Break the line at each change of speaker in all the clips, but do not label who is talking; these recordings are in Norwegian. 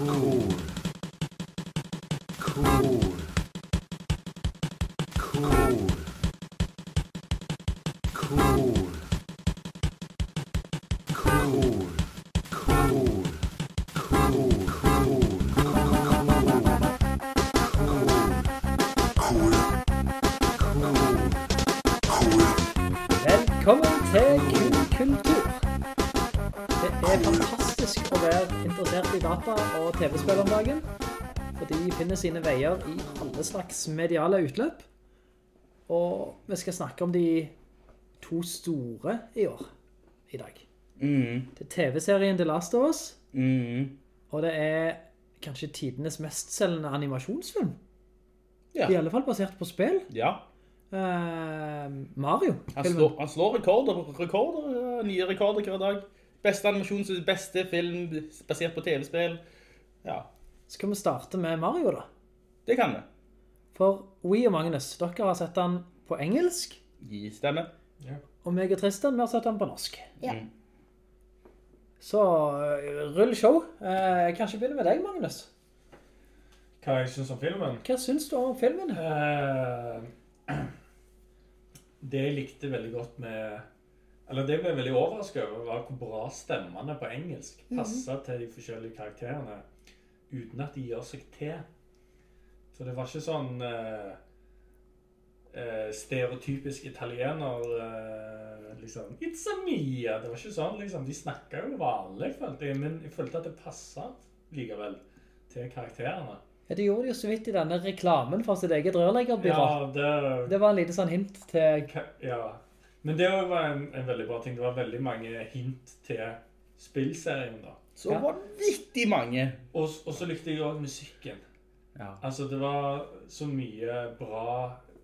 Cool. Cool.
TV-spill om dagen, for de finner sine veier i alle slags mediale utløp. Og vi skal snakke om de to store i år, i dag. Det er TV-serien The Last of Us, og det er kanskje tidenes mestselgende animasjonsfilm.
Ja.
I alle fall basert på spill.
Ja.
Uh, Mario.
Han slår, han slår rekorder, rekorder, eh, nye rekorder hver dag. Beste animasjons, beste film basert på TV-spill. Ja,
Skal vi starte med Mario da?
det kan vi.
For We og Magnus, dere har sett den på engelsk,
Gi stemme.
og meg og Tristan, vi har sett den på norsk.
Ja.
Så øh, rull show. Eh, Jeg kan ikke begynne med deg, Magnus.
Hva jeg synes om filmen?
Hva syns du om filmen?
Eh, det jeg likte veldig godt med Eller det jeg ble veldig overrasket over, var hvor bra stemmene på engelsk passet til de forskjellige karakterene uten at de gjør seg til. Så det var ikke sånn eh, eh, stereotypisk italiener eh, liksom It's a Mia! Det var ikke sånn, liksom. De snakka jo vanlig, følte jeg, men jeg følte at det passet likevel til karakterene.
Ja, det gjorde de jo så vidt i denne reklamen for sitt eget rørleggerbyrå.
Ja, det,
Det var en lite sånn hint til...
Ja. Men det var en, en veldig bra ting. Det var veldig mange hint til spillserien da.
Så
Ja.
vanvittig mange.
Og, og så likte jeg også musikken.
Ja.
Altså, det var så mye bra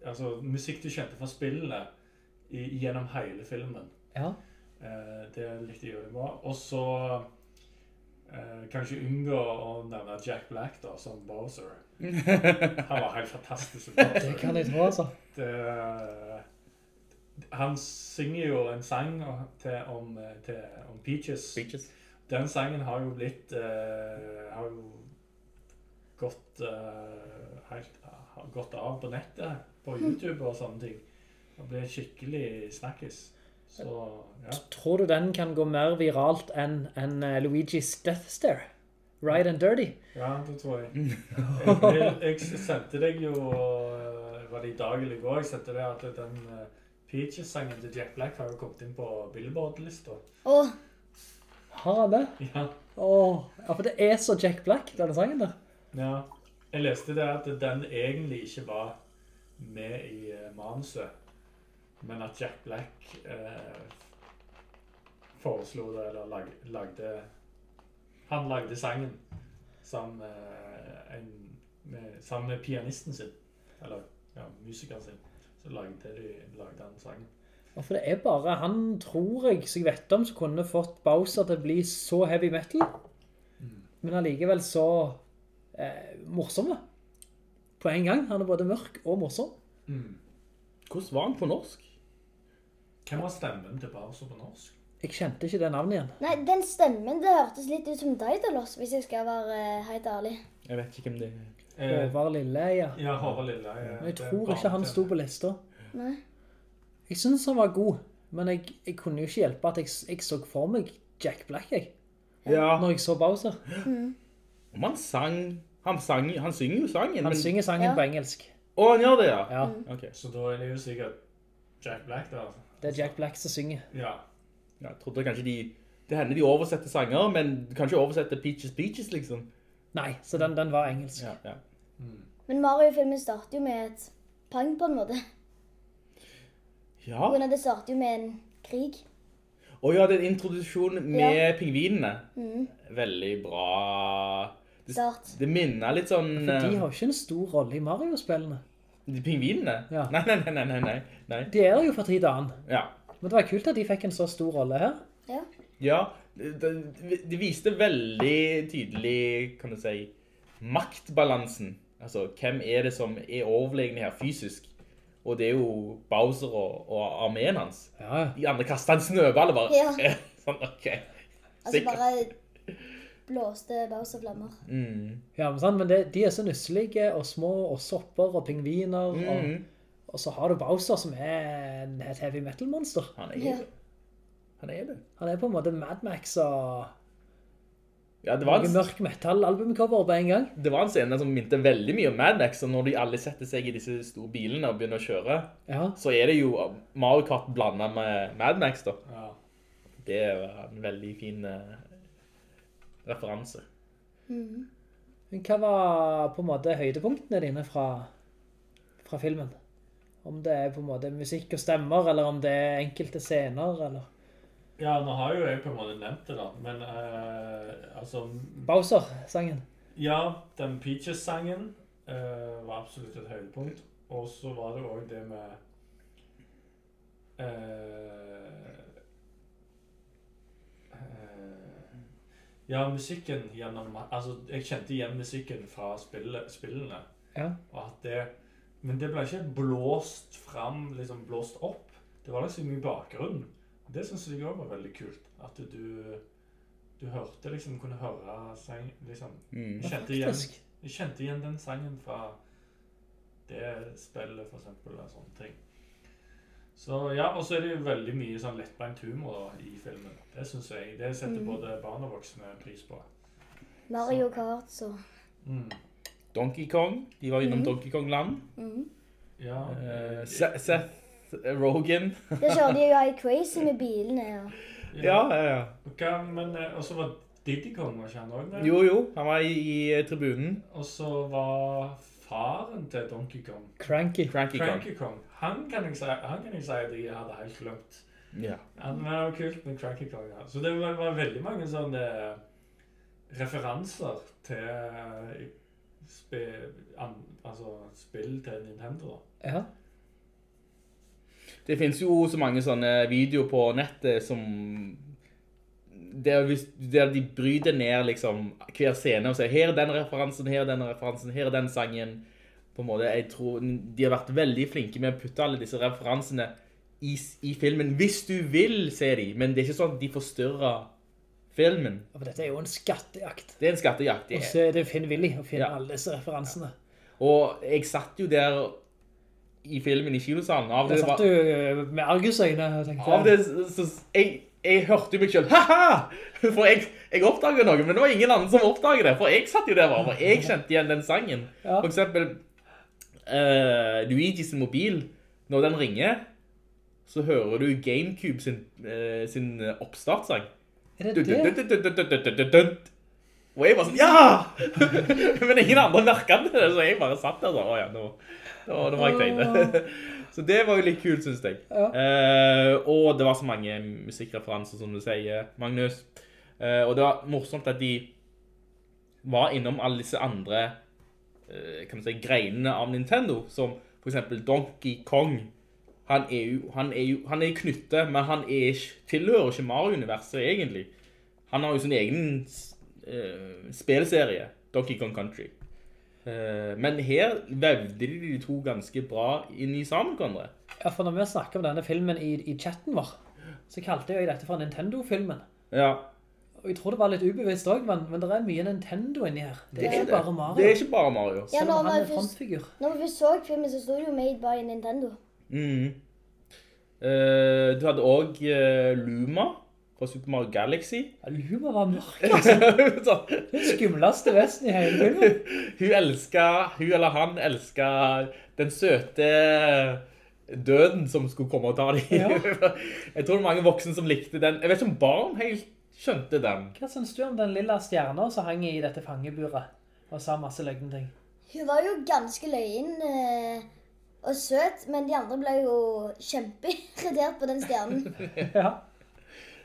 altså, musikk du kjente fra spillene i, gjennom hele filmen.
Ja.
Eh, det likte jeg òg bra. Og så eh, kan ikke unngå å nevne Jack Black da, som Bowser. Han var helt fantastisk. som Bowser.
Det kan jeg tro, altså.
det, han synger jo en sang til, om, til, om Peaches.
Bitches.
Den sangen har jo blitt uh, Har jo gått uh, helt har gått av på nettet, på YouTube og sånne ting. Og ble skikkelig snakkis. Så ja.
Tror du den kan gå mer viralt enn en eh, Luigi's Death Stare? Right and Dirty?
ja, det tror jeg. Jeg, jeg, jeg sendte deg jo Var det i dag eller i går jeg sendte deg at den Peaches-sangen til Jack Black har jo kommet inn på Billboard-lista.
Og
Har han det?
Ja.
Åh, ja, for det er så Jack Black, denne sangen der.
Ja, jeg leste det at den egentlig ikke var med i eh, manuset, men at Jack Black eh, foreslo det, eller lag, lagde Han lagde sangen sammen med, en, med, sammen med pianisten sin, eller ja, musikeren sin. Så lagde, de, lagde han sangen.
Ja, for det er bare han, tror jeg, som jeg vet om, som kunne fått Bowser til å bli så heavy metal, men allikevel så eh, morsomme. På en gang. Han er både mørk og morsom.
Hvordan var han på norsk?
Hvem var stemmen til Bowser på norsk?
Jeg kjente ikke det navnet igjen.
Nei, den stemmen det hørtes litt ut som Daidalos, hvis jeg skal være eh, helt ærlig.
Jeg vet ikke hvem det er.
Eh,
Håvard Lilleia.
ja, Håvard ja.
Men jeg tror ikke han sto på lista.
Nei.
Jeg synes han var god, men jeg, jeg kunne jo ikke hjelpe at jeg, jeg så for meg Jack Black, jeg,
Ja.
når jeg så Bowser.
Om han sang... Han, sang, han synger jo sangen,
Han
men...
synger sangen
Ja.
på engelsk.
Å, han gjør det, ja.
Ja,
Ok.
Så da er det jo sikkert Jack Black da.
det er Jack Black som synger.
Ja.
Ja, jeg trodde kanskje de... Det hender de oversetter sanger, men du kan ikke oversette Peaches Peaches, liksom.
Nei, så den, den var engelsk.
Ja, ja.
Men Mario-filmen starter jo med et pang på en måte.
Ja.
På grunn av det startet jo med en krig.
Å ja, det er en introduksjon med
Ja.
pingvinene. Veldig bra. Det,
Start.
det minner litt sånn...
For de
eh,
har ikke en stor rolle i Mario-spillene.
De pingvinene?
Ja.
Nei, nei, nei, nei, nei, nei, nei.
De er der jo fra tid til annen.
Ja.
Men det var kult at de fikk en så stor rolle her.
Ja.
Ja, De, de viste veldig tydelig, kan du si, maktbalansen. Altså, hvem er det som er overlegne her fysisk? Og det er jo Bowser og, og armeen hans.
Ja,
De andre kastet en snøball og bare...
Ja.
sånn, ok.
Altså bare blåste Bowser-flammer.
Mm.
Ja, men, sant, men det, de er så nusselige og små, og sopper og pingviner, og,
Mm.
og så har du Bowser som er et heavy metal-monster.
Han er
Ja.
Han er det.
Han er på en måte Mad Max og
Ja, det var, en,
mørk metal-albumcover på en gang.
det var en scene som minte veldig mye om Mad Max, og når de alle setter seg i disse store bilene og begynner å kjøre,
Ja,
så er det jo Mario Kart blandet med Mad Max da.
Ja.
Det var en veldig fin uh, referanse.
men hva var på en måte høydepunktene dine fra, fra filmen? Om det er på en måte musikk og stemmer, eller om det er enkelte scener, eller...
ja, nå har jo jeg på en måte nevnt det, da. Men eh, altså
Bowser-sangen.
Ja, den Peaches-sangen eh, var absolutt et høydepunkt. Og så var det òg det med eh, eh, Ja, musikken gjennom Altså, jeg kjente igjen musikken fra spille, spillene.
Ja.
Og at det Men det ble ikke blåst fram, liksom blåst opp. Det var liksom i bakgrunnen. Det syns jeg òg var veldig kult. At du du hørte liksom, kunne høre sang, liksom.
Mm.
Jeg kjente, igjen, jeg kjente igjen den sangen fra det spillet, for eksempel, og sånne ting. Så ja, og så er det jo veldig mye sånn lettbeint humor da, i filmen. Det synes jeg. Det setter
mm.
både barn og voksne pris på.
Mario Kart, så
Mm.
Donkey Kong, de var innom
mm.
Donkey Kong-land.
mhm.
Ja.
Eh, Seth Rogen.
Det kjørte de jo i crazy med bilene. Ja,
Ja, ja, ja.
Okay, men eh, også var Diddy Kong, var ikke han òg med?
Jo, jo, han var i, i eh, tribunen.
Og så var faren til Donkey Kong,
Cranky.
Cranky Kong.
Cranky Kong, han kan jeg si, han kan jeg si at jeg hadde helt glemt.
Ja.
Han var kult med Cranky Kong. Ja. Så det var, var veldig mange sånne eh, referanser til spe, an, altså, spill til Nintendo.
Ja.
Det finnes jo så mange sånne videoer på nettet som der, der de bryter ned liksom hver scene og sier her er den referansen, her er den referansen, her er den sangen. På en måte, jeg tror de har vært veldig flinke med å putte alle disse referansene i, i filmen, hvis du vil se de, men det er ikke sånn at de forstyrrer filmen.
Ja, For dette er jo en skattejakt.
Det er en skattejakt.
Og
Det er-
så er det Finn Willy å finne
Ja.
alle disse referansene.
Og jeg satt jo der i filmen i kilosalen. Av det var...
satt du eh, med argusøyne tenkte...
Av det, så, jeg, jeg hørte jo meg selv, haha! For jeg, jeg oppdaget noe, men det var ingen annen som oppdaget det, for jeg satt jo der bare, for jeg kjente igjen den sangen.
Ja.
For eksempel, Luigi sin mobil, når den ringer, så hører du Gamecube sin, uh, sin oppstartsang.
Er det det?
Og jeg bare sånn, ja! Men ingen andre merket det, så jeg bare satt der sånn, åja, nå, nå, nå var jeg tegne. Så det var jo litt kult, synes jeg.
Ja.
Eh, og det var så mange musikkreferanser, som du sier, Magnus. Eh, og det var morsomt at de var innom alle disse andre eh, kan man si, greinene av Nintendo, som for eksempel Donkey Kong. Han er jo, han er jo han er knyttet, men han er tilhører ikke Mario-universet egentlig. Han har jo sin egen eh, spilserie, Donkey Kong Country. Eh, men her vevde de de to ganske bra inn i sammen hverandre.
Ja, for når vi snakker om denne filmen i, i chatten vår, så kalte jeg dette for Nintendo-filmen.
Ja,
Og jeg tror det var litt ubevisst også, men, men det er mye Nintendo inni her. Det er
det
ikke bare Mario.
Det er ikke bare Mario.
Ja,
Selv om
når
han er
en
frontfigur.
Når vi så filmen, så stod det jo Made by Nintendo.
Mm. Uh, du hadde også eh, Luma fra Super Mario Galaxy.
Ja, hun må være mørk, altså.
Den
Det skumleste vesten i hele filmen.
hun elsker, hun eller han elsker den søte døden som skulle komme og ta dem.
Ja.
Jeg tror det er mange voksne som likte den. Jeg vet ikke om barn helt skjønte den.
Hva synes du om den lille stjerna som hang i dette fangeburet og sa masse løgne ting?
Hun var jo ganske løyen eh, og søt, men de andre ble jo kjempeirritert på den stjernen.
Ja.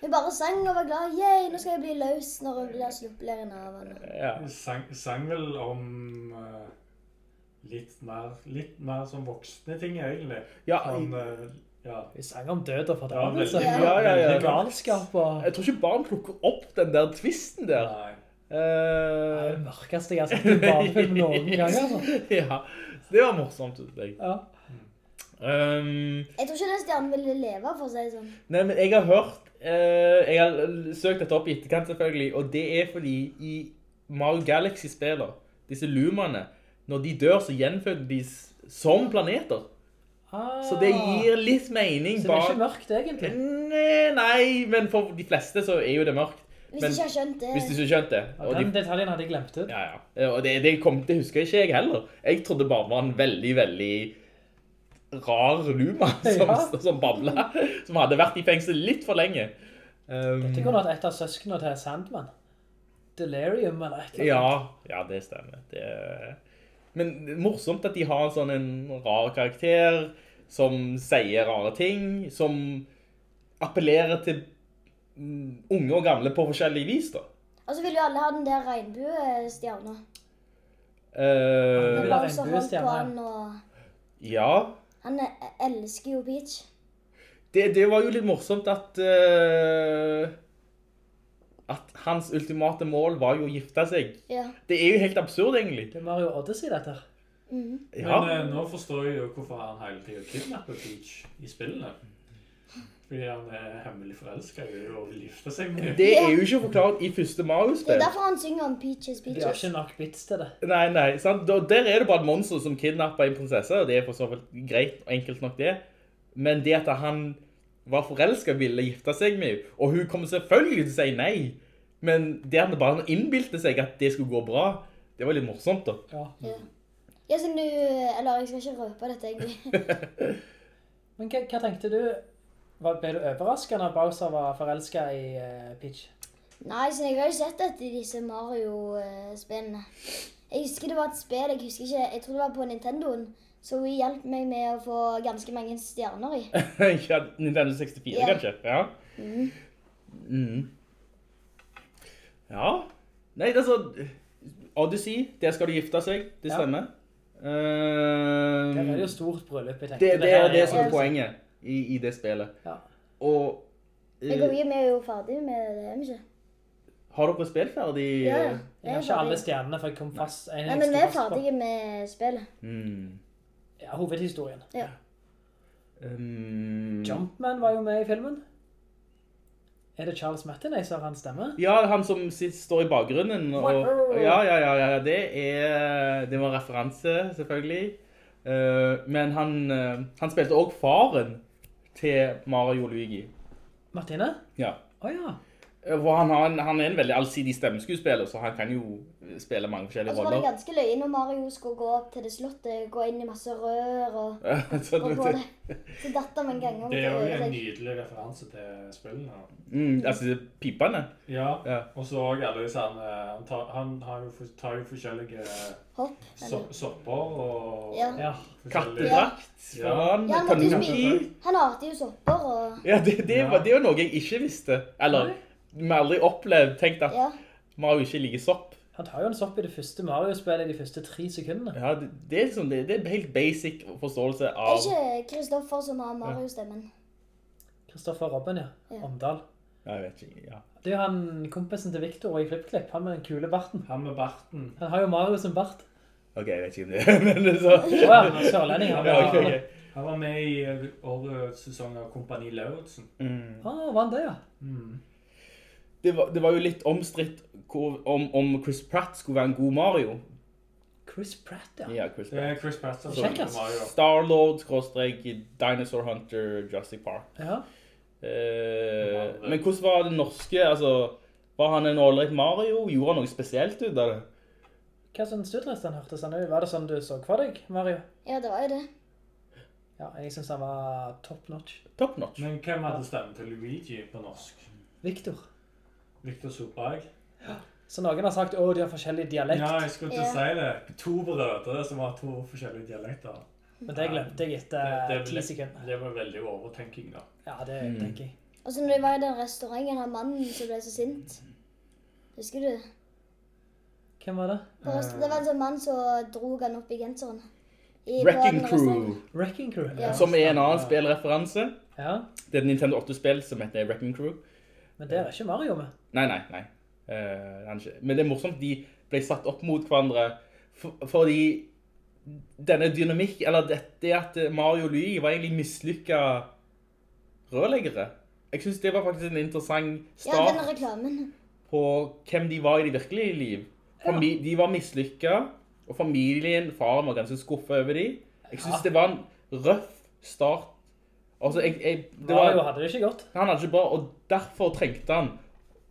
Hun bare sang og var glad. Yay, nå skal jeg bli løs når hun blir sluppet av henne.
Ja.
Sang, sang vel om uh, litt mer, litt mer som voksne ting, egentlig.
Ja,
Sånn, uh, ja.
Vi sang om død og
Ja,
fordømmelse.
Ja, ja, ja.
Veldig galskap og...
Jeg tror ikke barn plukker opp den der twisten der.
Nei.
Det er
Eh,
det mørkeste jeg har sett i barnefilm noen gang, altså.
ja, det var morsomt, jeg.
Ja.
Um,
Jeg tror ikke den stjernen ville leve, for å si det sånn.
nei, men jeg har hørt jeg har søkt dette opp i etterkant selvfølgelig, og det er fordi i Mario Galaxy-spiller, disse lumene, når de dør, så gjenføder de som planeter.
Ah,
Så det gir litt mening
Så det er ikke mørkt, egentlig?
Nei, nei, men for de fleste så er jo det mørkt.
Hvis du ikke har skjønt det.
hvis du ikke skjønte det.
Og
Og de,
den detaljen hadde jeg glemt ut.
ja, ja. Og det, det, kom, det husker ikke jeg heller. Jeg trodde bare var en veldig, veldig rar luma som,
Ja.
som babla, som hadde vært i fengsel litt for lenge. Um,
Dette kunne vært et av søskene til Sandman. Delirium eller et eller annet.
Ja, ja, det stemmer. Det er... Men det morsomt at de har en sånn en rar karakter som sier rare ting, som appellerer til mm, unge og gamle på forskjellig vis, da.
Og så vil jo alle ha den der regnbuestjerna.
Eh,
ha
Bowser holdt på og
ja,
han elsker jo Peach.
det, det var jo litt morsomt at uh, at hans ultimate mål var jo å gifte seg.
Ja.
Det er jo helt absurd, egentlig.
Det er Mario Odyssey, dette her.
Mhm.
Ja.
Men uh, nå forstår jeg jo hvorfor han hele tiden kidnapper Peach i spillene. Fordi han er hemmelig forelsket og vil gifte seg med henne.
Det er jo ikke forklart i første
Det er
Mario-spill.
derfor han synger om Peaches,
De har
Peaches.
ikke nok bits til det.
Nei, nei, sant? Da- Der er det bare et monster som kidnapper en prinsesse, og det er for så vidt greit og enkelt nok det. Men det at han var forelsket ville gifte seg med henne, og hun kommer selvfølgelig til å si nei, men det at han bare innbilte seg at det skulle gå bra, det var litt morsomt da.
Ja.
Ja. Ja, så nå Eller jeg skal ikke røpe dette, egentlig.
Men hva, hva tenkte du? Var, ble du overrasket når Bowser var forelsket i uh, Peach?
Nei, så jeg har jo sett dette i disse Mario-spillene. Jeg husker det var et spill, jeg husker ikke Jeg tror det var på Nintendoen. Så hun hjalp meg med å få ganske mange stjerner i.
ja, Nintendo 64
Ja.
kanskje, ja. Mhm. Ja. Nei, altså, Odyssey, der skal du gifte seg, det
Ja.
stemmer. Eh,
Det er jo stort bryllup, jeg tenkte.
det, det er det som er
Ja.
poenget i, i det spillet.
Ja.
Og uh,
Jeg og vi er jo ferdig med det, er vi ikke?
har dere spilt ferdig?
Ja, ja.
eh?
Jeg har
er
ikke alle stjernene, for jeg kom fast en
Nei,
jeg
men vi er ferdige med spillet.
Mm.
Ja, hovedhistorien.
Ja.
Um,
Jumpman var jo med i filmen. Er det Charles Martin som har hans stemme?
Ja, han som står i bakgrunnen. Og, ja, ja, ja, ja, det er Det var referanse, selvfølgelig. Uh, men han, uh, han spilte også faren til Mario Luigi.
Martine?
Ja. Eh, For han, har en, han er en veldig allsidig stemmeskuespiller, så han kan jo spille mange
Og
forskjellige
så var det ganske løye når Mario skulle gå opp til det slottet, gå inn i masse rør og,
så,
og gå det. Så datt han en gang om
Det er jo en nydelig referanse til spillene.
mm, altså, pipene.
Ja,
Ja.
og så også alle disse, han, eh, han, tar, han har jo, tar jo forskjellige
Hopp.
so, sopper og
Ja.
forskjellige-
Kattedrakt
Ja.
for han.
Ja, han. Han hater jo sopper og
Ja, det, det, var, det var noe jeg ikke visste. Eller,
Nei.
Vi har aldri opplevd, tenkt at
Ja.
Mario ikke liker sopp.
Han tar jo en sopp i det første Mario-spillet i de første tre sekundene.
Ja, det, det, er liksom, det, det er helt basic forståelse
Er
av...
det ikke Kristoffer som har Mario-stemmen?
Kristoffer Robben, ja.
Ja.
Omdal.
Ja, jeg vet ikke, ja.
Det er jo han kompisen til Victor i FlippKlipp, han med den kule barten.
Han med barten.
Han har jo Mario som bart.
Ok, jeg vet ikke om det er, men det er så...
Åja, han er sørlending. Han
Ja,
okay,
ok, ok.
Han var med i eh, årets sesong av Kompani Lauritsen.
Mm.
Ah, var han det, ja?
Mm.
Det, var, det var jo litt omstridt om, om Chris Pratt skulle være en god Mario.
Chris Pratt, ja.
Ja, Chris
Det
Pratt.
er Chris Pratt som
ass.
Mario.
Star-Lord, skråstrek, Dinosaur Hunter, Jurassic Park.
Ja.
Eh, men hvordan var det norske, altså... Var han en ålreit Mario? Gjorde han noe spesielt ut av det?
Hva syns du, Tristan? Hørtes han ut? Var det sånn du så for deg, Mario?
Ja, det var jo det.
Ja, jeg synes han var top notch.
Top notch.
Men hvem hadde stemmen til Luigi på norsk?
Victor.
Victor Solberg?
Så noen har sagt, å, de har forskjellig dialekt.
Ja, jeg skulle til å
Ja.
si det. To brødre som har to forskjellige dialekter.
Men det glemte jeg etter
Det,
ti
det,
sekunder.
det var veldig overtenking da.
Ja, det
Mm.
tenker jeg.
Og så når de var i den restauranten, han mannen som ble så sint. Husker du?
Hvem var det?
Det var en sånn mann som dro han opp i genseren. I-
Wrecking Crew.
Wrecking Crew.
Ja.
som er en annen spillreferanse.
Ja,
Det er et Nintendo 8-spill som heter Wrecking Crew.
Men der er ikke Mario med.
Nei, nei, nei. Uh, er Men det er morsomt, de ble satt opp mot hverandre, for, fordi denne dynamikk, eller det, det at Mario og Luigi var egentlig mislykka rørleggere. jeg synes det var faktisk en interessant start
ja,
på hvem de var i det virkelige liv. Ja. De var mislykket, og familien, faren var ganske skuffet over dem. Jeg synes det var en røff start. Altså, jeg, jeg, det
Mario
var,
hadde det ikke godt.
han hadde ikke bra, og derfor trengte han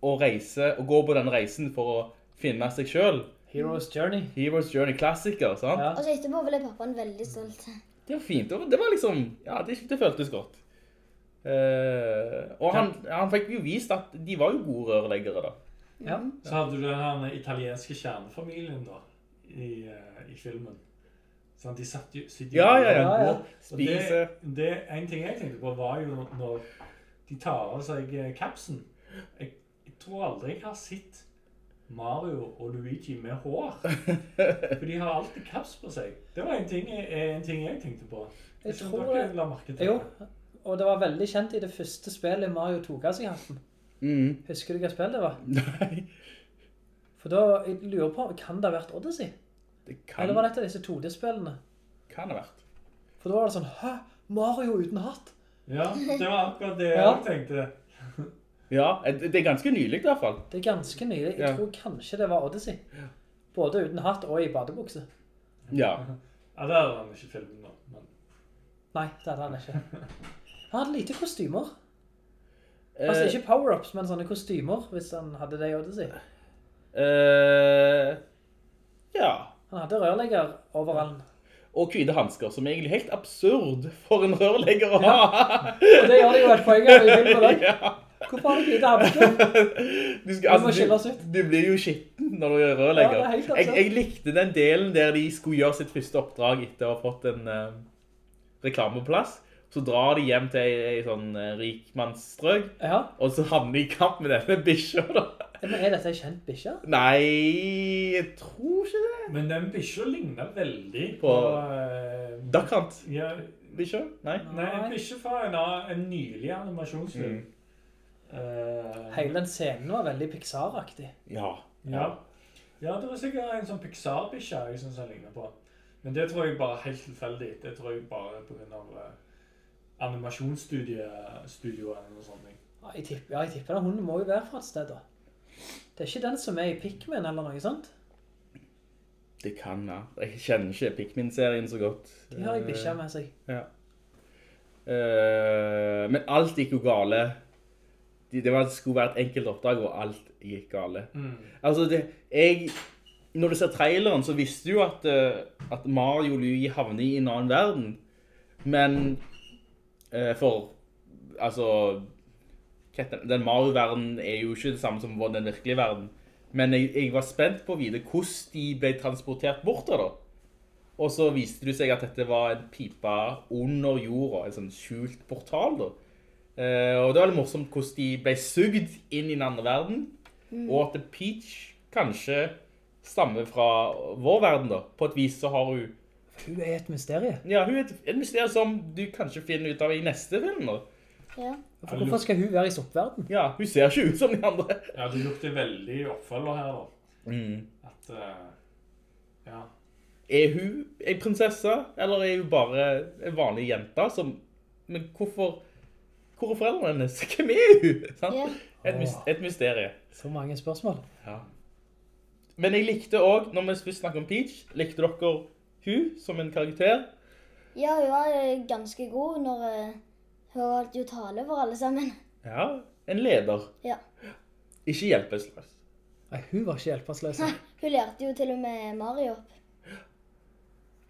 å reise, og gå på den reisen for å finne seg selv.
Hero's Journey.
Hero's Journey klassiker, sant?
Ja.
Og så etterpå ble pappaen veldig stolt.
Det var fint. Det var, liksom, ja, det, det føltes godt. Uh, og han, han fikk jo vist at de var jo gode rørleggere da.
ja.
Så hadde du den italienske kjernefamilien da, i, eh, i filmen. Sånn, de satt jo, sitter jo
Ja, ja, ja.
Ja.
Spise.
det, det, en ting jeg tenkte på var jo når de tar av seg eh, kapsen. Jeg, jeg tror aldri jeg har sett Mario og Luigi med hår. For de har alltid kaps på seg. Det var en ting, en ting jeg tenkte på.
Jeg
jeg
tror
dere
det-
la merke til
Jo, og det var veldig kjent i det første spillet Mario tok av seg hatten.
Mm.
Husker du hva spillet det var?
Nei,
For da, jeg lurer på, kan det ha vært Odyssey?
Det kan,
Eller var det et av disse 2D-spillene?
kan ha vært.
For da var det sånn, hæ? Mario uten hatt?
Ja, det var akkurat det jeg
Ja.
tenkte.
Ja, det er ganske nylig i hvert fall.
Det er ganske nylig. Jeg
Ja.
tror kanskje det var Odyssey. Både uten hatt og i badebukse.
Ja.
Ja, det hadde han ikke filmen nå. Men
Nei, det hadde han ikke. Han hadde lite kostymer.
Eh,
Altså ikke power-ups, men sånne kostymer, hvis han hadde det i Odyssey.
eh, ja.
Han hadde rørlegger overallen.
Og hvite hansker, som er egentlig helt absurd for en rørlegger å ha. Ja.
Og det gjør det jo et poeng av i filmen
ja.
Hvorfor har du hvite hansker?
Du, skal,
Vi må
altså,
skille oss
du,
ut.
du blir jo skitten når du er rørlegger.
Ja, er
jeg, jeg likte den delen der de skulle gjøre sitt første oppdrag etter å ha fått en uh, reklameplass. Så drar de hjem til ei, ei sånn uh, rikmannsstrøk,
Ja,
og så havner de i kamp med denne bikkja.
Men er dette en kjent bikkje?
Nei, jeg tror ikke det.
Men den bikkja ligner veldig på,
På-
eh,
Duckhant
ja,
bikkja? Nei.
Nei, en bikkje fra en, en nylig animasjonsfilm.
Mm.
Uh,
Hele den scenen var veldig Pixar-aktig.
Ja.
Ja. ja, det var sikkert en sånn Pixar-bikkje jeg synes han ligner på. Men det tror jeg bare er helt tilfeldig. Det tror jeg bare er av uh, animasjonsstudioet eller noe sånt.
Ja, jeg tipper, ja, jeg tipper det. hunden må jo være fra et sted da. Det er ikke den som er i Pikmin eller noe sånt.
Det kan ja. Jeg kjenner ikke Pikmin-serien så godt.
De har jeg bikkja med seg.
Ja. Uh, men alt gikk jo gale. Det, det var, det skulle være et enkelt oppdrag, og alt gikk gale. Altså, det, jeg... Når du ser traileren, så visste du jo at, eh, at Mario Lui havner i en annen verden. Men uh, for... Altså... Den Mario-verdenen er jo ikke det samme som den virkelige verden. Men jeg, jeg var spent på å vite hvordan de ble transportert bort da. Og så viste det seg at dette var en pipa under jorda, en sånn skjult portal da. Eh, og det var litt morsomt hvordan de ble sugd inn i den andre verden, og at Peach kanskje stammer fra vår verden da. På et vis så har hun,
Hun er et mysterie.
ja, hun er et, et mysterie som du kanskje finner ut av i neste film da.
Ja.
For hvorfor skal hun være i soppverden?
Ja, hun ser ikke ut som de andre.
Ja, det lukter veldig oppfølger her da. Mm. At, uh, ja.
Er hun en prinsesse, eller er hun bare en vanlig jenta som... Men hvorfor... Hvor er foreldrene hennes? Hvem er hun? Sant?
Ja.
Et, et mysterie.
Så mange spørsmål.
Ja. Men jeg likte også, når vi først snakker om Peach, likte dere hun som en karakter?
ja, hun var ganske god når eh, hun holdt jo tale for alle sammen.
Ja, en leder.
Ja.
Ikke hjelpeløs.
Nei, hun var ikke hjelpeløs.
Hun lærte jo til og med Mario opp.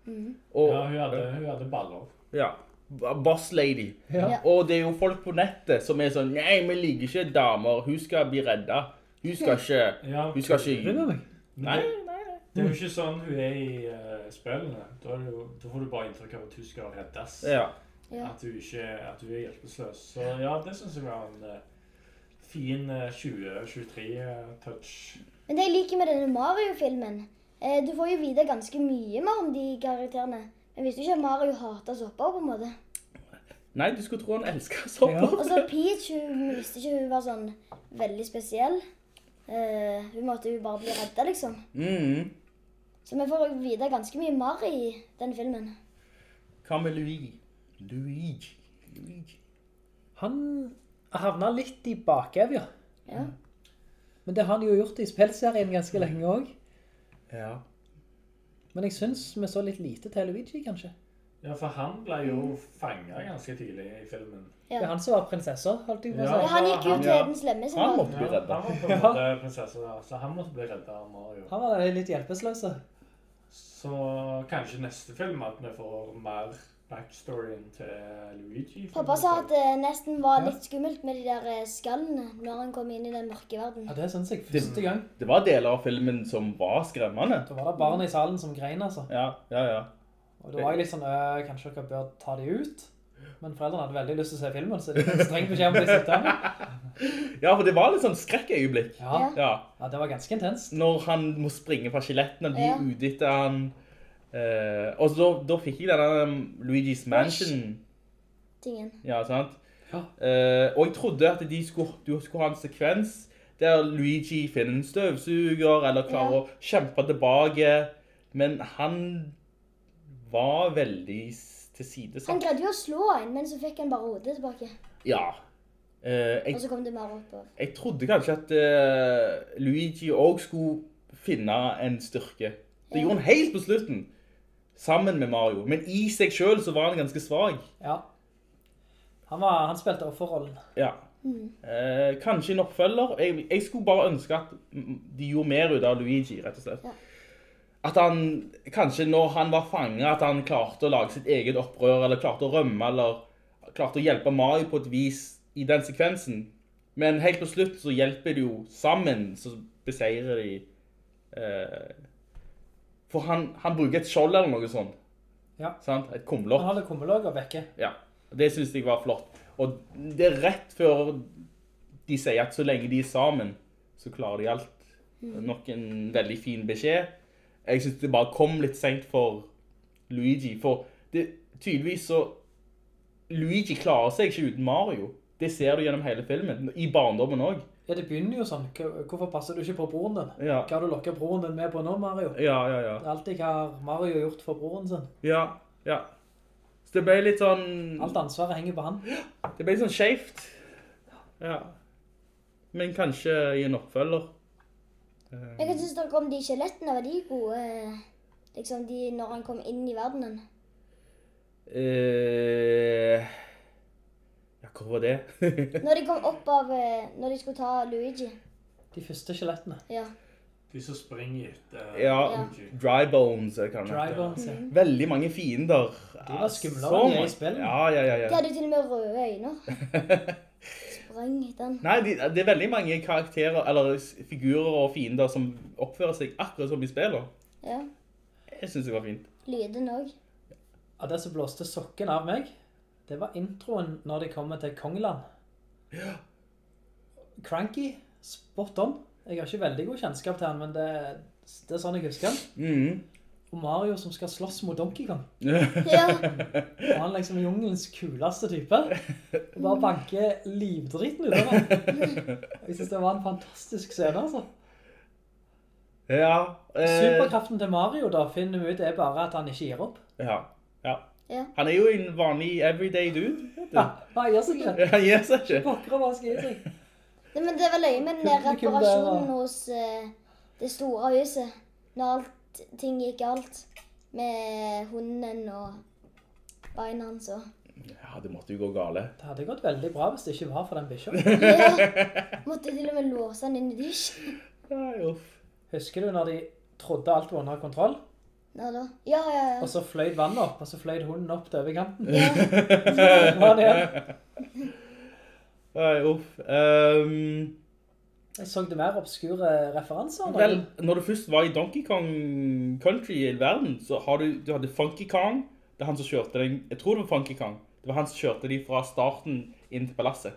Mm.
Og,
ja, hun hadde, hun hadde baller.
ja, boss lady.
Ja.
Ja.
Og det er jo folk på nettet som er sånn, nei, vi liker ikke damer, hun skal bli redda. Hun skal ikke,
Ja,
hun skal ikke... Nei, nei, nei.
Det er jo ikke sånn hun er i uh, spillene. Da, er det jo, da får du bare inntrykk av at hun skal reddes.
Ja.
Ja.
At, hun ikke, at hun er hjelpeløs. Så ja, det synes jeg var en uh, fin uh, 2023-touch.
Men det jeg liker med denne Mario-filmen, eh, du får jo vite ganske mye mer om de karakterene. Men visste du ikke at Mario hater sopper på en måte?
Nei, du skulle tro han elska sopper.
Og så Peach, hun visste ikke hun var sånn veldig spesiell. Uh, hun måtte jo bare bli redda, liksom.
Mm.
Så vi får jo vite ganske mye mer i den filmen.
Hva med Luigi? Luigi. Luigi.
Han havna litt i bakevja.
Ja.
Men det har han jo gjort i spillserien ganske lenge også.
Ja.
Men jeg synes vi så litt lite til Luigi, kanskje.
Ja, for han ble jo fanget ganske tidlig i filmen.
Det er han som var prinsesser, holdt jeg på å
Ja.
Ja, han gikk jo til
ja.
den slemme som
Han måtte bli
Ja,
redda.
han var på en måte prinsesse, så han måtte bli reddet av Mario.
Han var litt hjelpeløse.
Så kanskje neste film at vi får mer backstoryen til Luigi.
Pappa sa at det nesten var litt skummelt med de der eh, skallene når han kom inn i den mørke verden.
Ja, det syns jeg første gang.
Det var deler av filmen som var skremmende.
Da var det barn i salen som grein, altså.
Ja, ja, ja.
Og da var jeg litt sånn, øh, kanskje dere bør ta de ut? Men foreldrene hadde veldig lyst til å se filmen, så det var en streng beskjed om de sittende.
Ja, for det var litt sånn skrekkøyeblikk.
Ja,
Ja.
ja, det var ganske intenst.
Når han må springe fra skjelettene, de
Ja.
er ute etter han. Eh, og så da, fikk jeg denne um, Luigi's Mansion.
Tingen.
Ja, sant?
Ja.
Eh, og jeg trodde at de skulle, du skulle ha en sekvens der Luigi finner en støvsuger, eller klarer
Ja.
å kjempe tilbake. Men han var veldig til side
Han greide jo å slå en, men så fikk han bare hodet tilbake.
Ja. Eh, jeg,
Og så kom det mer oppover.
jeg trodde kanskje at eh, Luigi også skulle finne en styrke. Det
Ja.
gjorde han helt på slutten, sammen med Mario. Men i seg selv så var han ganske svag.
Ja. Han, var, han spilte offerrollen.
Ja. Eh, kanskje en oppfølger. Jeg, jeg skulle bare ønske at mm, de gjorde mer ut av Luigi, rett og slett.
Ja.
At han, kanskje når han var fanget, at han klarte å lage sitt eget opprør, eller klarte å rømme, eller klarte å hjelpe Mai på et vis i den sekvensen. Men helt på slutt så hjelper de jo sammen, så beseirer de eh, For han, han bruker et skjold eller noe sånt.
Ja.
Sant? Et
Han
kumlokk.
og vekke.
Ja, det synes jeg var flott. Og det er rett før de sier at så lenge de er sammen, så klarer de alt. Nok en veldig fin beskjed. Jeg synes det bare kom litt sent for Luigi, for det, tydeligvis så, Luigi klarer seg ikke uten Mario. Det ser du gjennom hele filmen, i barndommen også.
Ja, det begynner jo sånn. Hvorfor passer du ikke på broren din?
Ja,
Hva har du lokket broren din med på nå, Mario?
ja, ja, ja.
Det er alltid hva har Mario gjort for broren sin.
Ja, ja. Så det ble litt sånn...
Alt ansvaret henger på han.
Det ble litt sånn skjevt. Ja. Men kanskje i en oppfølger. Eh,
Jeg synes dere om de skjelettene, var de gode? eh, Liksom de når han kom inn i verdenen.
Uh, ja, hvor var det?
Når de kom opp av eh, Når de skulle ta Luigi.
De første skjelettene.
Ja.
De som springer etter
ja,
Luigi.
dry bones, jeg kan
Dry bones, ja.
Veldig mange fiender.
De var skumlere
Så
enn de er i spillet.
Ja, ja, ja,
De hadde til og med røde øyne. Sprang den.
Nei, de, det er veldig mange karakterer, eller figurer og fiender som oppfører seg akkurat som i spiller.
Ja.
Jeg synes det var fint.
Lyden også.
Av det som blåste sokken av meg, det var introen når de kommer til Kongeland. Cranky, spot on. Jeg har ikke veldig god kjennskap til han, men det, det er sånn jeg husker han.
Mhm.
Og Mario som skal slåss mot Donkey Kong.
Ja.
Og han liksom er jungelens kuleste type. Og bare banker livdritten ut av han. Jeg synes det var en fantastisk scene, altså.
Ja. eh,
Superkraften til Mario da, finner vi ut, er bare at han ikke gir opp.
ja, ja.
Ja.
Han er jo en vanlig everyday dude.
Ja, han gir seg ikke.
Han gir seg ikke.
Pokker hva skal jeg seg.
Nei, men det var løye med den der reparasjonen hos uh, det store huset. Når alt ting gikk galt. Med hunden og beina hans og
Ja, det måtte jo gå gale.
Det hadde gått veldig bra hvis det ikke var for den bikkja.
ja. Måtte til og med låse den inn i dusj.
Nei.
Husker du når de trodde alt var under kontroll,
Ja da? Ja, ja, ja.
og så fløy vannet opp, og så fløy hunden opp til overkanten?
ja.
ja. var det.
Nei, uff. Ehm,
Jeg så det mer obskure referanser.
vel, når du først var i Donkey Kong Country i verden, så har du, du hadde Funky Kong. Det er han som kjørte den, jeg tror det var Funky Kong. Det var han som kjørte de fra starten inn til palasset.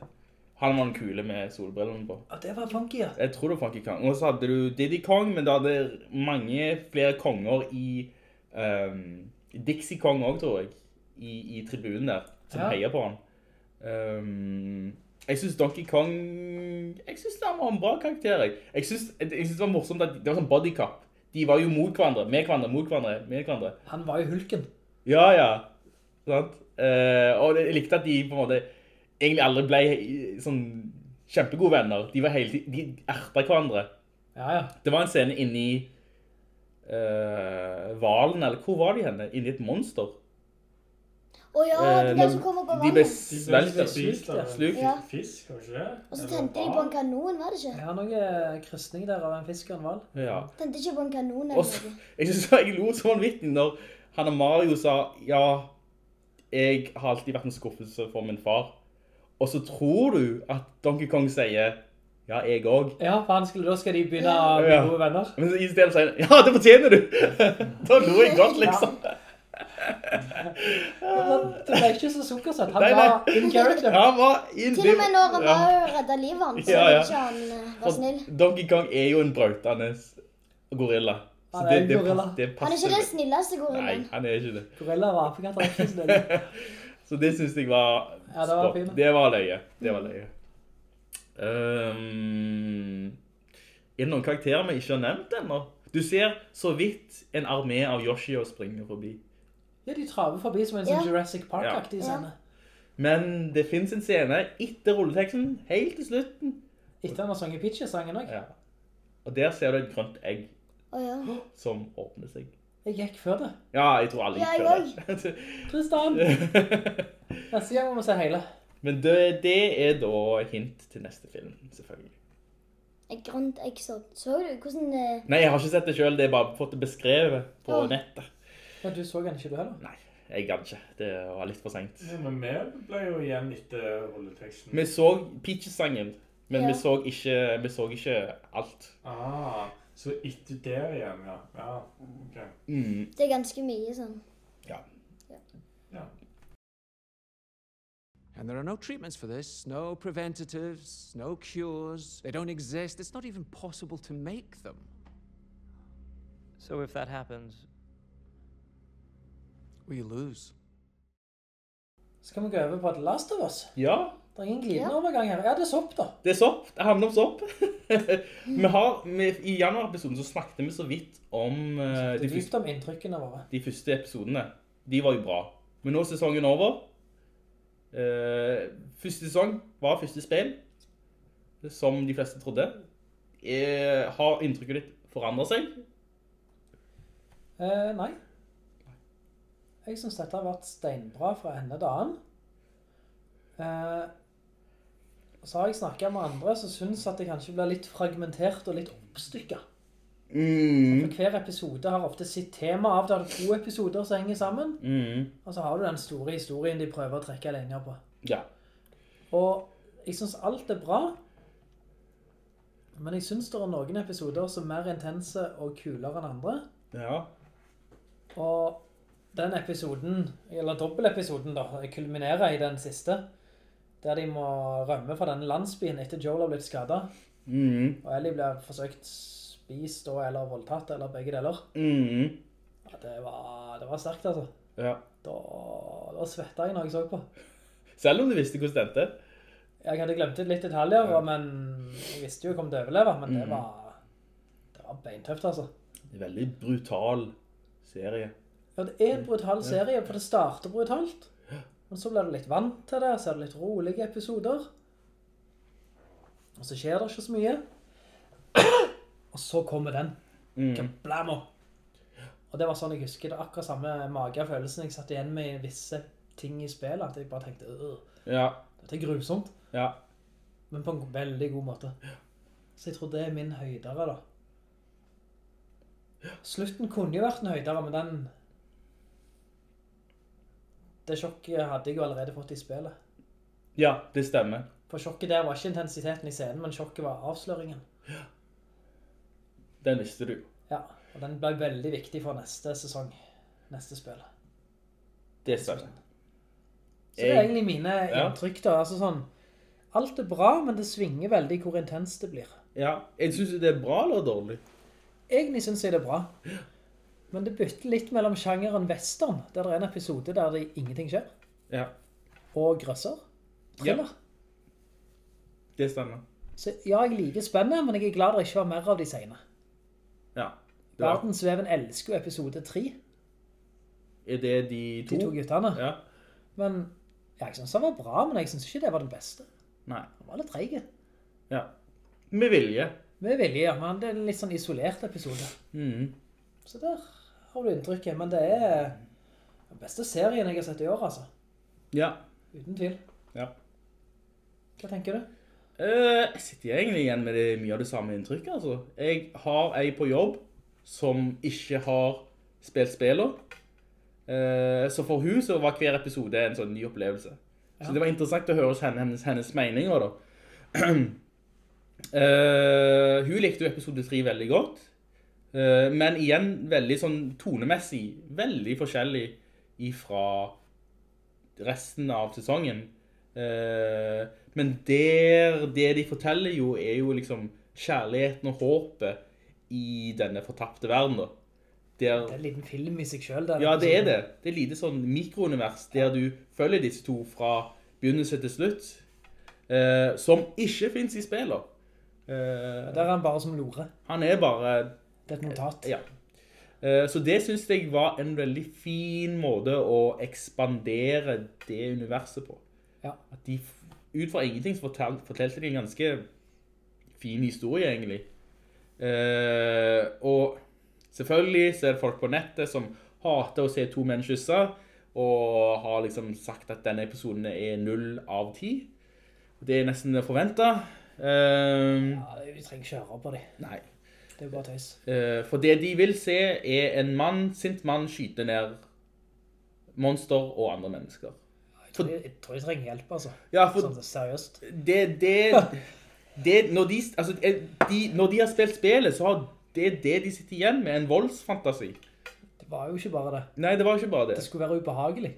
Han var den kule med solbrillene på.
Ja, det var funky, ja.
Jeg tror det var Funky Kong. Og så hadde du Diddy Kong, men det hadde mange flere konger i Um, Dixie Kong også, tror jeg, i, i tribunen der, som
Ja.
heier på han. Ehm, jeg synes Donkey Kong, jeg synes han var en bra karakter. Jeg, jeg, synes det var morsomt at det var sånn bodycup. De var jo mot hverandre, med hverandre, mot hverandre, med hverandre.
Han var jo hulken.
Ja, ja. Sant? Uh, og jeg likte at de på en måte egentlig aldri ble eh, sånn kjempegode venner. De var hele tiden, de erta hverandre.
Ja, ja.
Det var en scene inni uh, valen, eller hvor var de henne? Inni et monster.
Å ja,
er
de som kommer på
De ble
vannet.
Svelget.
av
Slukt.
Ja.
fisk, var det ikke det?
Og så
Eller
tente de på en kanon, var det ikke?
Jeg har noe krysning der av en fisk og en hval.
Ja.
Tente ikke på en kanon
Og
eller
så,
noe.
jeg synes jeg lo så vanvittig når han og Mario sa, ja, jeg har alltid vært en skuffelse for min far. Og så tror du at Donkey Kong sier, ja, jeg også.
Ja, for han skulle, da skal de begynne å bli
Ja.
gode venner.
Men så i stedet sier han, ja, det fortjener du. da lo jeg godt, liksom.
Det var ikke så sukkersøtt. Han
Nei, nei.
var in character.
Han var in
Til og med når
han
var og redda livet hans, så
Ja, ja.
ikke han var
For
være snill.
Donkey Kong er jo en brautende gorilla. Så
Han er
det,
gorilla.
det
Han er ikke den snilleste
Nei, han er ikke det.
Gorilla var apekatter er ikke så nødvendig.
Så det synes jeg var...
Ja, det var fint.
Det var løye. Det var løye. Um, er det noen karakterer vi ikke har nevnt ennå? Du ser så vidt en armé av Yoshio springe forbi.
Ja, de traver forbi som en sånn
Ja.
Jurassic Park-aktig
Ja.
scene.
Men det finnes en scene etter rulleteksten, helt til slutten.
Etter han har sunget Peaches-sangen også.
Ja. Og der ser du et grønt egg
oh, ja.
som åpner seg.
Jeg gikk før det.
Ja, jeg tror alle
Ja,
gikk
jeg
før det.
Tristan! Neste gang må vi se hele.
Men det, det er da hint til neste film, selvfølgelig.
Et grønt egg så Så du hvordan eh,
Nei, jeg har ikke sett det selv, det er bare fått det beskrevet på
oh.
nettet.
Ja, du så den ikke du heller.
Nei, jeg gadd ikke. Det var litt for sent.
Ja, men vi ble jo igjen etter rolleteksten.
Vi så Peaches-sangen, men
Ja.
vi, så ikke, vi så ikke alt.
Ah, så etter der igjen, ja. Ja, okay.
Mm,
Det er ganske mye sånn.
ja.
Ja.
And there are no treatments for this, no preventatives, no cures. They don't exist. It's not even possible to make them.
So if that happens,
We lose.
Skal vi gå over på The Last of Us?
Ja,
Det er ingen glidende
Ja.
overgang her. Ja, det er sopp da.
det er sopp. Det handler om sopp. vi har, vi, I januar-episoden så snakket vi så vidt om Uh,
Det
de,
er dypt
første,
om inntrykkene våre.
de første episodene. De var jo bra. Men nå er sesongen over. Uh, første sesong var første spill, som de fleste trodde. Eh, har inntrykket ditt forandret seg?
Uh, nei. Jeg synes dette har vært steinbra fra ende til annen. Eh, så har jeg snakket med andre som synes at det kanskje blir litt fragmentert og litt oppstykket.
Mm.
For hver episode har ofte sitt tema av, det er to episoder som henger sammen,
Mm.
og så har du den store historien de prøver å trekke linjer på.
Ja.
Og jeg synes alt er bra, men jeg synes det er noen episoder som er mer intense og kulere enn andre.
Ja.
Og den episoden, eller dobbelepisoden da, kulminerer i den siste, der de må rømme fra denne landsbyen etter Joel har blitt skadet,
Mm.
og Ellie blir forsøkt spist eller voldtatt, eller begge deler.
Mm.
Ja, det var, det var sterkt altså.
Ja.
Da, da svettet jeg når jeg så på.
Selv om du visste hvordan det endte.
Jeg hadde glemt litt detaljer, ja. men jeg visste jo jeg kom til å overleve, men det
Mm.
var, det var beintøft altså.
En veldig brutal serie.
Ja, det er en brutal serie, for det starter brutalt. Men så blir du litt vant til det, så er det litt rolige episoder. Og så skjer det ikke så mye. Og så kommer den.
Mm.
Kablammo! Og det var sånn jeg husker det, akkurat samme magefølelsen jeg satt igjen med i visse ting i spillet, at jeg bare tenkte, øh,
Ja.
dette er grusomt,
Ja.
men på en veldig god måte. Så jeg tror det er min høydere da. Slutten kunne jo vært en høydere, men den... Det sjokket hadde jeg jo allerede fått i spillet.
Ja, det stemmer.
For sjokket der var ikke intensiteten i scenen, men sjokket var avsløringen.
Den visste du.
Ja, og den ble veldig viktig for neste sesong, neste spill.
Det stemmer.
Så det er egentlig mine
Ja.
inntrykk da, altså sånn, alt er bra, men det svinger veldig hvor intenst det blir.
Ja, jeg synes det er bra eller dårlig.
Egentlig synes jeg det er bra. Men det bytter litt mellom sjangeren western, der det er en episode der det ingenting skjer,
Ja,
og grøsser, thriller.
det stemmer.
Så ja, jeg liker spennende, men jeg er glad det ikke var mer av de senere.
Ja. Det
Verdensveven elsker jo episode 3,
er det de to?
de to guttene.
Ja.
Men Ja, jeg synes han var bra, men jeg synes ikke det var den beste.
Nei.
Han var litt trege.
Ja. Med vilje.
Med vilje, ja, men det er en litt sånn isolert episode.
Mhm.
Så der har du inntrykket, men det er den beste serien jeg har sett i år, altså.
Ja.
Uten tvil.
Ja.
Hva tenker du?
Eh, jeg sitter egentlig igjen med det, mye av det samme inntrykket, altså. Jeg har ei på jobb som ikke har spilt spiller. Eh, så for hun så var hver episode en sånn ny opplevelse. Så det var interessant å høre hennes, hennes meninger da. Uh, hun likte jo episode 3 veldig godt. Eh, men igjen veldig sånn tonemessig, veldig forskjellig ifra resten av sesongen. Eh, men der, det de forteller jo, er jo liksom kjærligheten og håpet i denne fortapte verden da. Der,
Det er en liten film i seg selv. der.
ja, det er det. Det er lite sånn mikrounivers der du følger disse to fra begynnelse til slutt, eh, som ikke finnes i spiller. Eh,
Der er han bare som lore.
han er bare
Det er et notat.
ja. Eh, Så det synes jeg var en veldig fin måte å ekspandere det universet på.
Ja.
At de, ut fra ingenting, så fortal, fortalte de en ganske fin historie, egentlig. Eh, og selvfølgelig så er det folk på nettet som hater å se to menn kysse, og har liksom sagt at denne episoden er null av ti. Det er nesten forventet. Um,
Ja, vi trenger ikke høre på det.
nei.
Det er bare tøys.
Eh, For det de vil se er en mann, sint mann skyte ned monster og andre mennesker.
Jeg tror, jeg, jeg tror jeg trenger hjelp, altså.
Ja, for
Sånn seriøst.
det, det, det når, de, altså, eh, de, når de har spilt spillet, så har det det de sitter igjen med, en voldsfantasi.
Det var jo ikke bare det.
Nei, det var ikke bare
Det
det.
skulle være ubehagelig.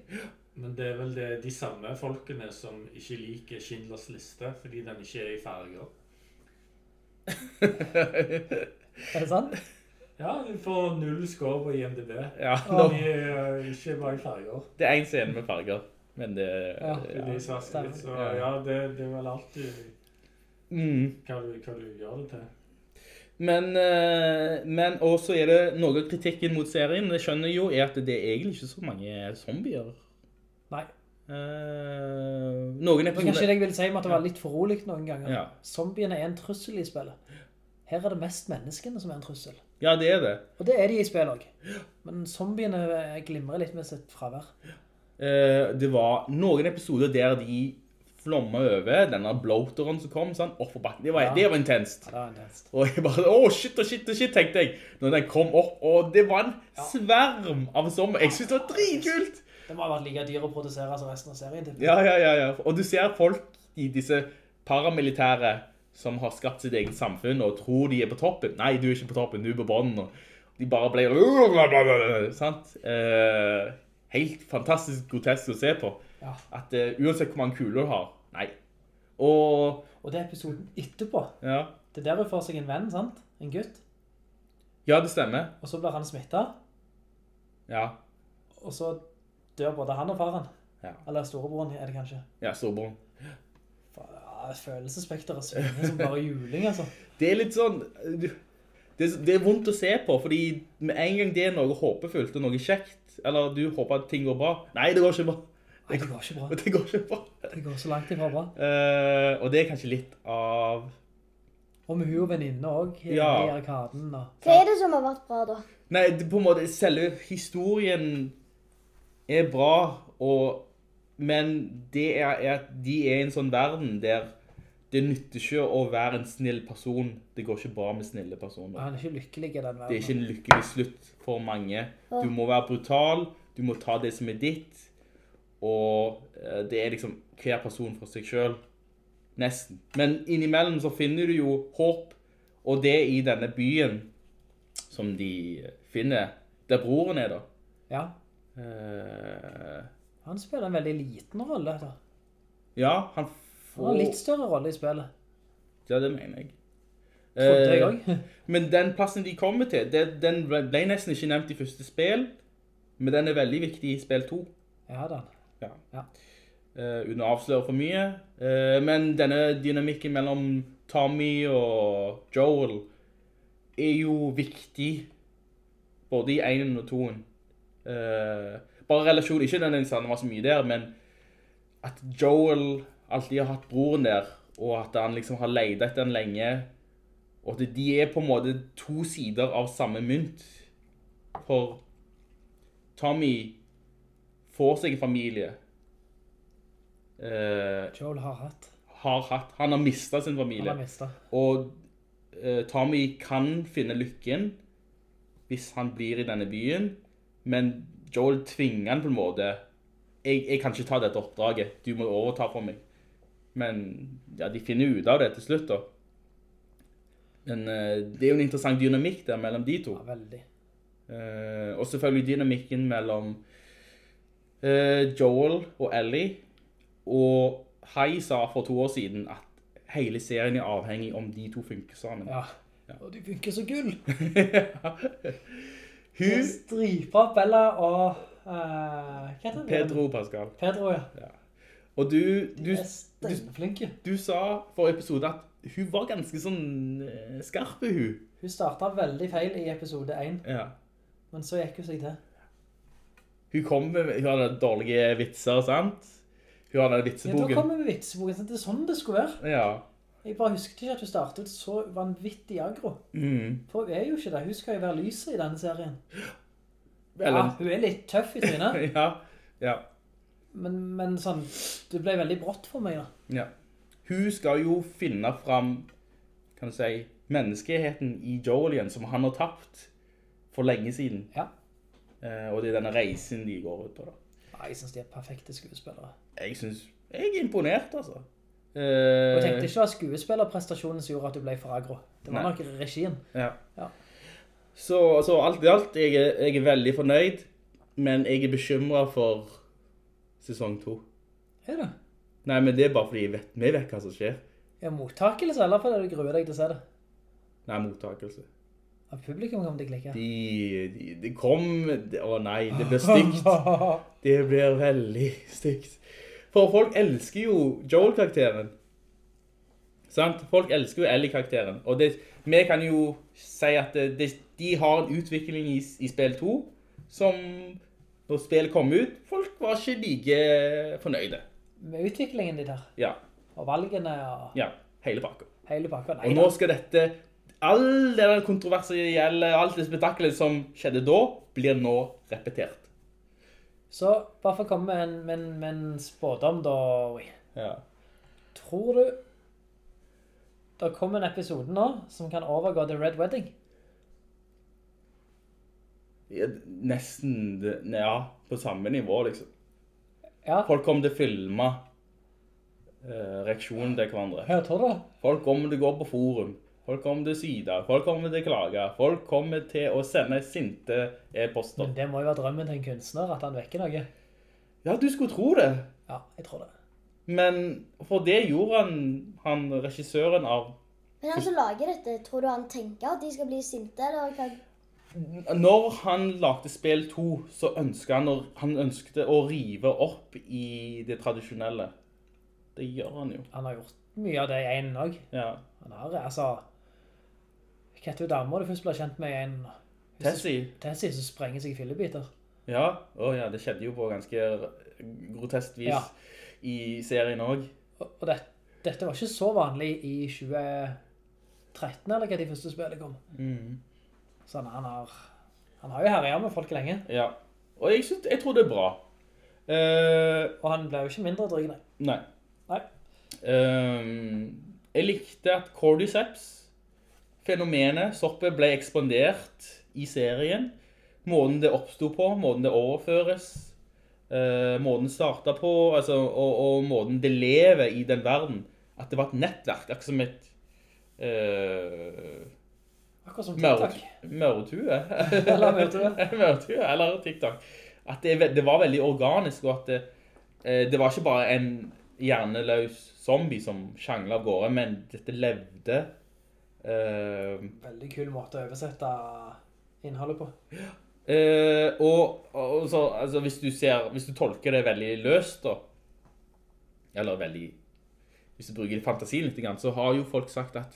Men det er vel det, de samme folkene som ikke liker Schindlers liste, fordi den ikke er i farger.
Er det sant?
Ja, vi får null score på IMDb.
Ja, nå,
de er ikke bare i farger.
det er en scene med farger, men det...
Ja,
De er i svart-hvitt, så
Ja.
ja, det, det er vel alltid
Mm.
hva du, hva du gjør det til.
Men, eh, men også er det noe av kritikken mot serien, det skjønner jo, er at det er egentlig ikke så mange zombier.
Nei.
Uh, noen
Det var kanskje det jeg ville si med at det var litt for rolig noen ganger.
Ja.
Zombiene er en trussel i spillet. Her er det mest menneskene som er en trussel.
Ja, det er det.
Og det er de i spil også. Men zombiene glimrer litt med sitt fravær.
Eh, det var noen episoder der de flomma over denne bloateren som kom, sånn, opp på bakken. Det var,
Ja.
det var intenst.
Ja, det var intenst.
Og jeg bare, åh, shit, og shit, og shit, tenkte jeg, når den kom opp, og det var en sverm av sommer. Jeg synes det var dritkult.
Det må ha vært like dyr å produsere som resten av serien.
Ja, ja, ja, ja. Og du ser folk i disse paramilitære som har skapt sitt eget samfunn og tror de er på toppen. Nei, du er ikke på toppen, du er på bånden. De bare ble... Sant? Eh, helt fantastisk grotesk å se på.
Ja.
At uh, uansett hvor mange kuler du har, nei. Og,
Og det er episoden etterpå.
ja.
Det er der hun får seg en venn, sant? En gutt.
Ja, det stemmer.
Og så blir han smittet.
Ja,
Og så dør både han og faren.
Ja.
Eller storebroren er det kanskje.
ja, storbroren.
Ja, følelsesspekteret svinger som bare juling, altså.
Det er litt sånn... Det, det er vondt å se på, fordi med en gang det er noe håpefullt og noe kjekt, eller du håper at ting går bra. Nei, det går ikke bra.
Nei, det går ikke bra.
Det går ikke bra.
Det går så langt ifra bra.
Uh, og det er kanskje litt av...
Og med hun og venninne også,
Ja.
i arkaden. Og...
Hva er det som har vært bra, da?
Nei, det, på en måte, selve historien er bra, og, men det er, er at de er i en sånn verden der det nytter ikke å være en snill person. Det går ikke bra med snille personer.
Han er ikke lykkelig i den verden.
Det er ikke en lykkelig slutt for mange. Du må være brutal, du må ta det som er ditt, og eh, det er liksom hver person for seg selv, nesten. Men innimellom så finner du jo håp, og det i denne byen som de finner, der broren er da.
Ja,
Uh,
han spiller en veldig liten rolle. Da.
ja, han
Han har en litt større rolle i spillet.
Ja, det mener jeg.
Trodde jeg
Eh,
også.
Men den plassen de kommer til, det, den ble nesten ikke nevnt i første spill, men den er veldig viktig i spill 2.
Ja da.
Ja.
Ja.
Eh, uten å avsløre for mye. Eh, men denne dynamikken mellom Tommy og Joel er jo viktig både i 1 og 2. Eh, bare relasjon, ikke nødvendigvis det var så mye der, men at Joel alltid har hatt broren der, og at han liksom har leid etter den lenge, og at de er på en måte to sider av samme mynt. For Tommy får seg en familie. Eh,
Joel har hatt.
har hatt, han har mistet sin
Han
familie.
har mistet.
Og eh, Tommy kan finne lykken hvis han blir i denne byen, men Joel tvinger han på en måte. Jeg, jeg kan ikke ta dette oppdraget, du må overta for meg. Men ja, de finner ut av det til slutt da. Men eh, det er jo en interessant dynamikk der mellom de to.
Ja, veldig.
Eh, og selvfølgelig dynamikken mellom eh, Joel og Ellie. Og Hai sa for to år siden at hele serien er avhengig om de to funker sammen.
Ja. Og de funker så gull.
Hun,
Stripa, Bella og... Uh, hva heter det?
Pedro Pascal.
Pedro, ja. ja.
Og du, du,
du, du,
du sa for episode at hun var ganske sånn eh, skarpe, hun.
Hun startet veldig feil i episode 1,
Ja.
men så gikk hun seg til.
Hun kom med, hun hadde dårlige vitser, sant? Hun hadde
Ja, da kom hun med vitseboken, sant? det er sånn det skulle være.
Ja.
Jeg bare husket ikke at hun startet så vanvittig agro.
Mm.
For hun er jo ikke det. Hun skal jo være lyset i denne serien.
Eller,
Ja, hun er litt tøff i trynet,
ja. Ja.
Men, men sånn, det ble veldig brått for meg da.
Ja. Hun skal jo finne fram, kan du si, menneskeheten i Joel igjen, som han har tapt for lenge siden.
Ja.
Eh, og det er denne reisen de går ut på da.
Ja, jeg synes de er perfekte skuespillere.
Jeg synes, jeg er imponert altså.
Og jeg tenkte
Eh,
ikke at skuespillerprestasjonen som gjorde at du ble for agro. Det var
Nei.
nok regien.
ja.
Ja.
Så, så alt i alt, jeg er, jeg er veldig fornøyd, men jeg er bekymret for sesong 2.
Er det?
Nei, men det er bare fordi jeg vet, vi vet hva som skjer.
Ja, mottakelse, eller fordi du gruer deg til å se det?
Nei, mottakelse.
Av publikum kommer til å klikke.
De, de, de kom, å nei, det blir stygt. Det blir veldig stygt. For folk elsker jo Joel-karakteren. Sant? Folk elsker jo Ellie-karakteren. Og det, vi kan jo si at det, det, de har en utvikling i, i spill 2 som, når spillet kom ut, folk var ikke like fornøyde.
Med utviklingen de der.
Ja,
Og valgene og
ja, hele pakka.
hele bakken.
Og nå skal dette, all det kontroversielle, alt det spektaklet som skjedde da, blir nå repetert.
Så bare for å komme med en, med en, med en spådom da.
Ja.
Tror du det kommer en episode nå som kan overgå The Red Wedding?
Ja, Nesten, ja, på samme nivå, liksom.
Ja,
Folk kommer til å filme eh, reaksjonen til hverandre.
jeg tror det.
Folk kommer til å gå på forum. Folk kommer til å syde. Folk kommer til å klage. Folk kommer til å sende sinte e-poster.
Men det må jo være drømmen til en kunstner, at han vekker noe.
Ja, du skulle tro det.
Ja, jeg tror det.
Men for det gjorde han, han regissøren av
Men han som lager dette, tror du han tenker at de skal bli sinte, eller hva?
Når han lagde spill 2, så ønsket han, han ønsket å rive opp i det tradisjonelle. Det gjør han jo.
Han har gjort mye av det i en også.
Ja.
Han har, altså... Hva heter hun damer du først ble kjent med i en...
Tessie.
Tessie som sprenger seg i fyllebiter.
Ja, oh, ja, det skjedde jo på ganske grotesk vis
Ja.
i serien også.
Og, og det, dette var ikke så vanlig i 2013, eller hva de første spillet kom.
Mm.
Så han, han har... Han har jo herret med folk lenge.
Ja, og jeg, synes, jeg tror det er bra. Uh,
Og han ble jo ikke mindre dryg, nei.
nei.
Nei.
Ehm, jeg likte at Cordyceps, fenomenet, soppet ble ekspandert i serien. Måten det oppstod på, måten det overføres, uh, måten det startet på, altså, og, og måten det lever i den verden. At det var et nettverk, akkurat som et eh,
Akkurat som TikTok.
Mørtue.
Eller mørtue.
Mørtue, eller TikTok. At det, det var veldig organisk, og at det, eh, det var ikke bare en hjerneløs zombie som sjanglet av gårde, men dette levde. Uh,
Veldig kul måte å oversette innholdet på.
Uh, og, og så, altså, hvis du ser, hvis du tolker det veldig løst da, eller veldig, hvis du bruker fantasien litt, så har jo folk sagt at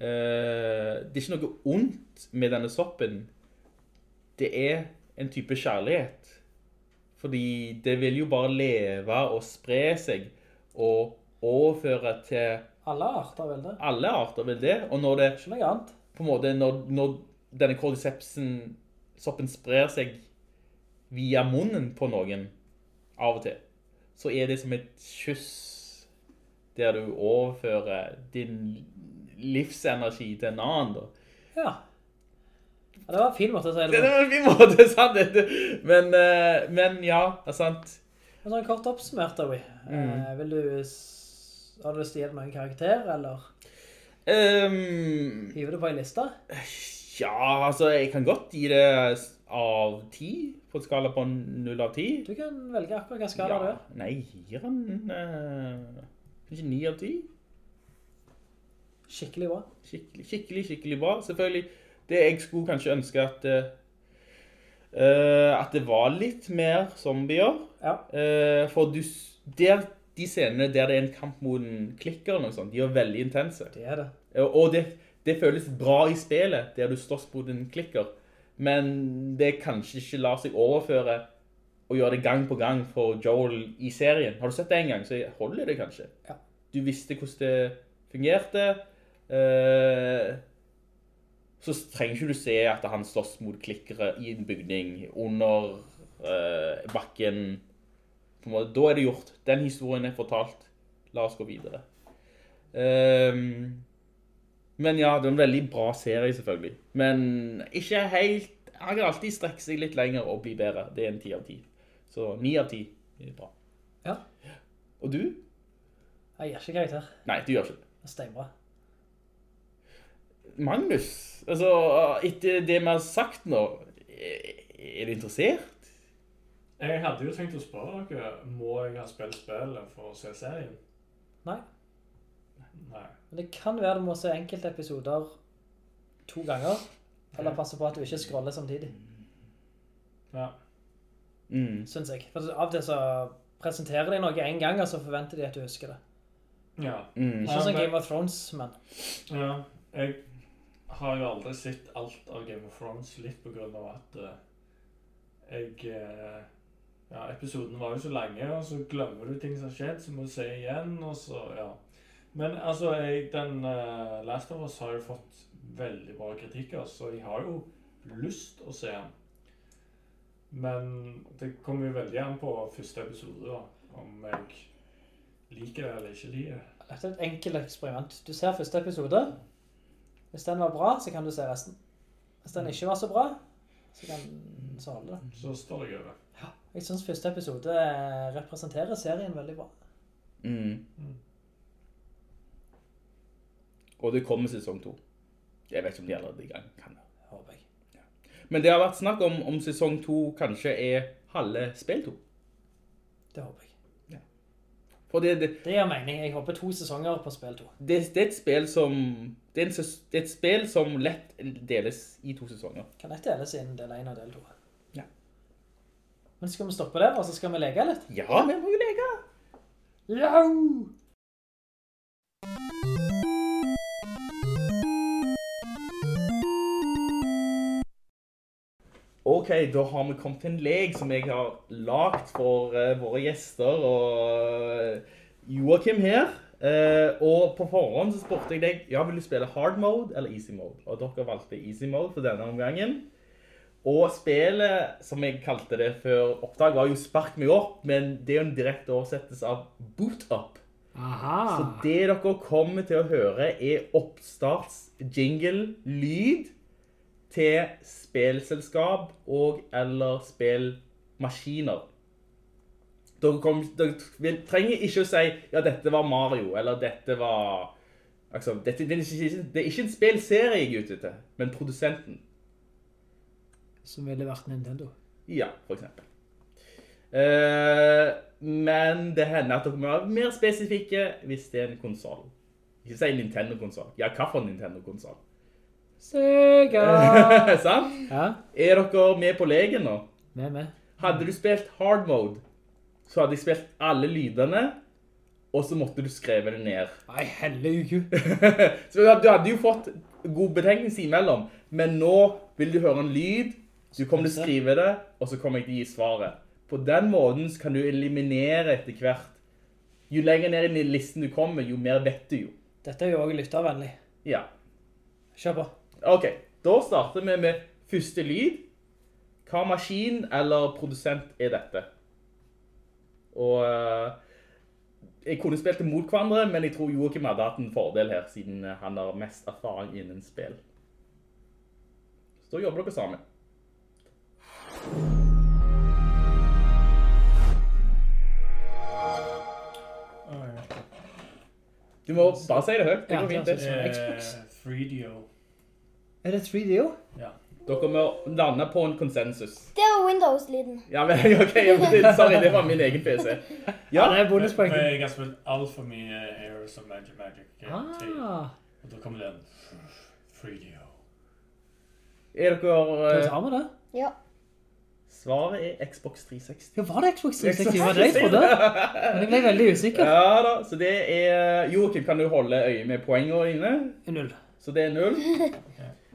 det er ikke noe ondt med denne soppen. Det er en type kjærlighet Fordi det vil jo bare leve og spre seg og overføre til
Alle arter vil det.
alle arter vil det. Og når det
Ikke noe annet.
på en måte, når, når denne cordycepsen soppen sprer seg via munnen på noen av og til, så er det som et kyss der du overfører din livsenergi til en annen da.
Ja. ja. Det var en fin måte å si det
Det
på.
er en fin måte, sant? det? Men, eh, men ja, det er sant.
Men sånn kort oppsummert, da, vi. Eh, vil du... Har du lyst til å gi det noen karakter, eller
Um,
hiver du på en liste?
ja, altså, jeg kan godt gi det av 10 på en skala på 0 av 10.
Du kan velge akkurat hva skala du
Ja,
er.
nei, gir han uh, ikke 9 av 10?
Skikkelig bra.
Skikkelig, skikkelig, skikkelig bra. Selvfølgelig, det jeg skulle kanskje ønske at, uh, at det var litt mer zombier.
Ja.
Uh, for du, der, de scenene der det er en kamp mot en klikker eller noe sånt, de er veldig intense.
Det er det.
Og det, det føles bra i spillet, der du slåss mot en klikker. Men det kanskje ikke lar seg overføre og gjøre det gang på gang for Joel i serien. Har du sett det en gang, så holder det kanskje.
Ja.
Du visste hvordan det fungerte. Eh, så trenger ikke du se at han slåss mot klikkere i en bygning, under eh, bakken. På en måte, da er det gjort. Den historien er fortalt. La oss gå videre. Ehm, men ja, det er en veldig bra serie selvfølgelig. Men ikke helt... Han kan alltid strekke seg litt lenger og bli bedre. Det er en 10 av 10. Så 9 av 10 er bra.
Ja.
Og du?
Jeg gjør ikke karakter.
Nei, du gjør ikke det.
Steinbra.
Magnus, altså, etter det vi har sagt nå, er du interessert?
Jeg hadde jo tenkt å spørre dere, må jeg ha spilt spillet for å se serien?
Nei.
Nei.
Men det kan være du må se enkelte episoder to ganger, eller passe på at du ikke scroller samtidig,
Ja.
Mm.
synes jeg. For av det så presenterer de noe en gang, og så forventer de at du husker det.
Ja.
Mm.
Ikke sånn Game of Thrones, men
ja. Jeg har jo aldri sett alt av Game of Thrones litt på grunn av at eh, jeg eh, Ja, episoden var jo så lange, og så glemmer du ting som har skjedd, så må du se igjen, og så Ja. Men altså, jeg, den eh, Last of Us har jo fått veldig bra kritikker, så jeg har jo lyst å se den. Men det kommer jo veldig an på første episode, da. Om jeg liker det eller ikke liker det.
dette er et enkelt eksperiment. Du ser første episode. Hvis den var bra, så kan du se resten. Hvis den ikke var så bra, så kan så holde det.
Så står det over.
Jeg synes første episode eh, representerer serien veldig bra.
Mm.
Mm.
Og det kommer sesong to. Jeg vet ikke om de allerede er i gang. Kan det.
Håper jeg.
Men det har vært snakk om om sesong to kanskje er halve spill to.
Det håper jeg.
For det, det,
Det gir mening. Jeg håper to sesonger på spill to.
det, det er et spill som det er, en, det er et spill som lett deles i to sesonger.
Kan lett deles inn del 1 og del 2?
Ja.
Men skal vi stoppe der, og så skal vi leke litt?
Ja, vi må jo leke.
Ja!
Ok, da har vi kommet til en leg som jeg har lagt for uh, våre gjester og uh, Joachim her. Eh, og på forhånd så spurte jeg deg, ja, vil du spille hard mode eller easy mode? Og dere valgte easy mode for denne omgangen. Og spillet, som jeg kalte det før oppdag, var jo Spark meg opp, men det er jo en direkte oversettelse av Boot Up.
Aha.
Så det dere kommer til å høre er oppstarts jingle, lyd til spillselskap og eller spillmaskiner. Dere, kom, dere trenger ikke å si, ja, dette var Mario, eller dette var... Altså, dette, det, er ikke, det er ikke en spillserie jeg er ute etter, men produsenten.
Som ville vært Nintendo.
Ja, for eksempel. Uh, men det hender at dere må være mer spesifikke hvis det er en konsol. Ikke si Nintendo-konsol. Ja, hva for Nintendo-konsol?
Sega!
Sant?
ja,
Er dere med på legen nå?
med med.
Hadde du spilt hard mode, så hadde jeg spilt alle lydene, og så måtte du skrive det ned.
Nei, hellugu.
så du hadde jo fått god betenkelse imellom, men nå vil du høre en lyd, så du kommer til å skrive det, og så kommer jeg til å gi svaret på den måten så kan du eliminere etter hvert. Jo lenger ned i listen du kommer, jo mer vet du jo.
Dette er jo også lyttervennlig.
Ja.
Kjør på.
Ok, da starter vi med første lyd. Hva maskin eller produsent er dette? Og eh, jeg kunne spilt imot mot hverandre, men jeg tror Joachim hadde hatt en fordel her, siden eh, han har mest erfaring innen spill. Så da jobber dere sammen. Du må bare si det høyt, det går fint.
sånn. Xbox.
3DO.
Er det 3DO?
Ja.
Dere må lande på en konsensus.
Det var Windows-lyden.
Ja, men ok, sorry, det var min egen PC.
Ja, det er bonuspoeng.
Men Jeg har spilt alt for mye Heroes of Magic Magic eh, 3.
Ah,
Og da kommer den 3DO.
er dere...
hva
eh,
tar vi det?
Ja.
Svaret er Xbox 360.
Ja, var det Xbox 360? Var det jeg trodde? Men jeg ble veldig usikker.
Ja da, så det er... Joachim, kan du holde øye med poengene dine?
Null.
Så det er null.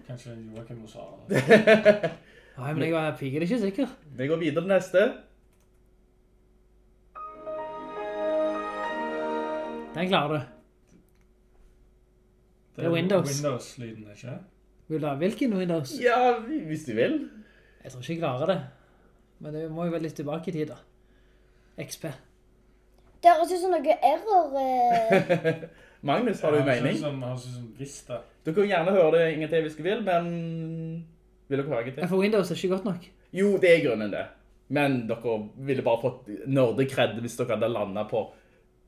Kanskje Joakim må svare.
Nei, men jeg var piger ikke sikker.
Vi går videre til neste.
Den klarer du. Det er Windows.
Windows-lyden, ikke?
Vil du ha hvilken Windows?
Ja, hvis du vil.
Jeg tror ikke jeg klarer det. Men det må jo være litt tilbake i tid da. XP.
Det høres ut som noe error. Eh.
Magnus, har du en mening?
Som, synes som det.
Du kan gjerne høre det ingenting hvis du vil, men... Vil dere høre til?
For Windows er ikke godt nok.
Jo, det er grunnen det. Men dere ville bare fått nerdekred hvis dere hadde landet på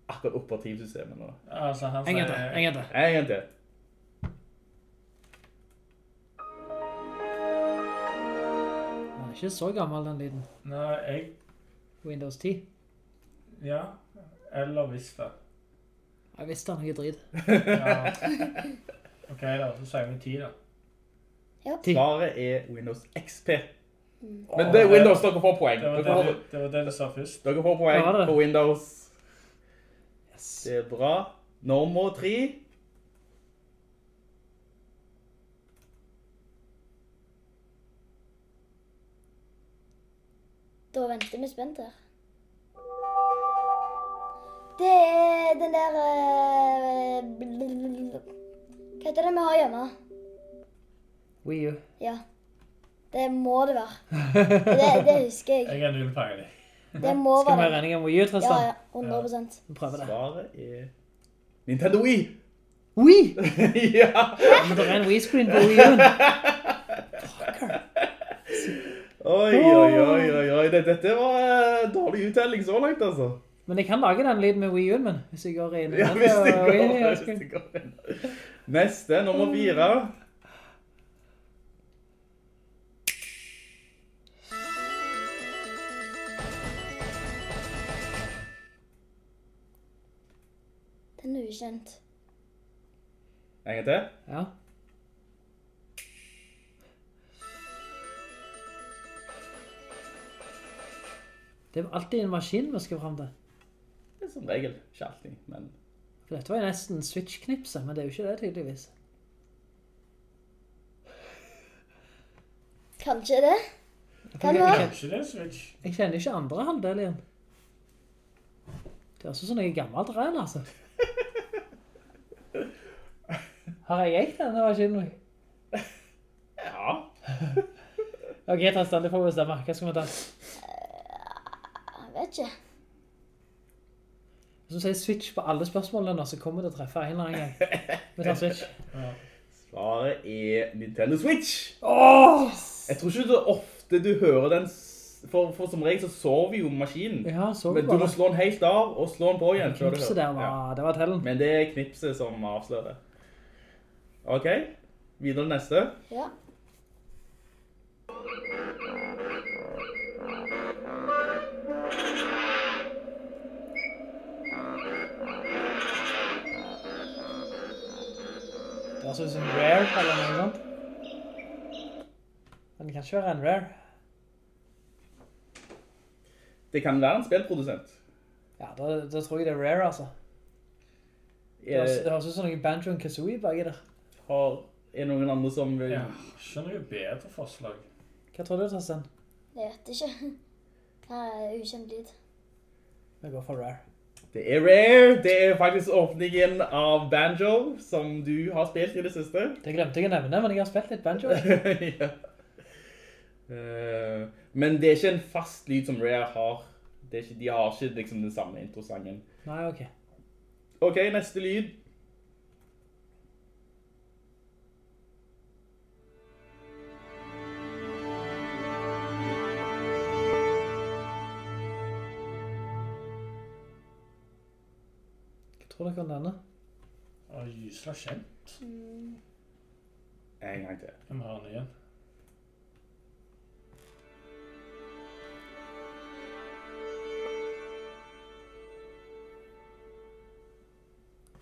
akkurat operativsystemet nå.
Altså, han sier
en gang til.
En gang til.
Den er ikke så gammel den lyden.
Nei, jeg
Windows 10.
Ja. Eller Vista.
Jeg visste han noe drit.
Ja. OK, da. Så sier vi 10, da.
Ti.
Svaret er Windows XP. Men det er Windows dere får poeng.
Det var
Dere
det,
får,
det, var det du sa først.
dere får poeng
Hva var det?
på Windows.
Yes.
Det er bra. Nummer tre.
Da venter vi spent her. Det er den der eh. Hva heter det vi har hjemme?
Wii U.
Ja. Det må det være. Det, det husker jeg.
Jeg er null peiling.
Det må
Skal vi ha
være det.
regning om Wii U,
Ja,
Tristan?
ja. 100
Vi prøver det.
Svaret er Nintendo Wii.
Wii!
ja.
Men det er en Wii-screen på Wii U.
Oi, oi, oi, oi, oi. Dette, dette var eh, dårlig uttelling så langt, altså.
Men jeg kan lage den lyden med Wii U, men hvis jeg går inn
Ja, hvis det går. Hvis det går. Neste, nummer fire.
Den er ukjent.
En gang til.
Ja. Det er alltid en maskin vi skal frem til.
Det som regel. Ikke alltid, men...
For dette var jo nesten switch-knipset, men det er jo ikke det tydeligvis.
Kanskje det? Kan det være?
Kanskje det er Switch?
Jeg kjenner ikke andre halvdel igjen. Det er også sånn jeg er gammelt ren, altså. Har jeg eikt denne maskinen?
Ja.
Ok, Tristan, det får vi bestemme. Hva skal vi ta?
Jeg vet ikke.
Hvis du sier Switch på alle spørsmålene så kommer det å treffe en eller annen gang. Vi tar Switch.
Svaret er Nintendo Switch.
Åh!
Jeg tror ikke så ofte du hører den, for, for som regel så sover jo maskinen.
Ja, så
Men du må slå den helt av og slå den på igjen. Ja,
Knipset
der
der
Ja.
det var tellen.
Men det er knipset som avslører. Ok, videre neste.
Ja.
Det var sånn som Rare eller noe sånt. Men det kan ikke være en Rare.
Det kan være en spillprodusent.
Ja, da, da tror jeg det er Rare, altså. Det høres det
Er,
høres ut som noen Banjo og Kazooie baki der.
har, er det noen andre som vil...
Ja, skjønner jo bedre forslag.
Hva tror du, Tristan?
Jeg vet ikke. Hva er ukjent lyd?
Vi går for rare.
Det er rare. Det er faktisk åpningen av Banjo, som du har spilt i det siste.
Det glemte jeg å nevne, men jeg har spilt litt banjo.
ja. uh, men det er ikke en fast lyd som Rare har. Det er ikke, de har ikke liksom den samme introsangen.
Nei, ok.
Ok, neste lyd.
Tror dere han denne?
Å, gysla kjent.
En gang til.
Må ha den igjen.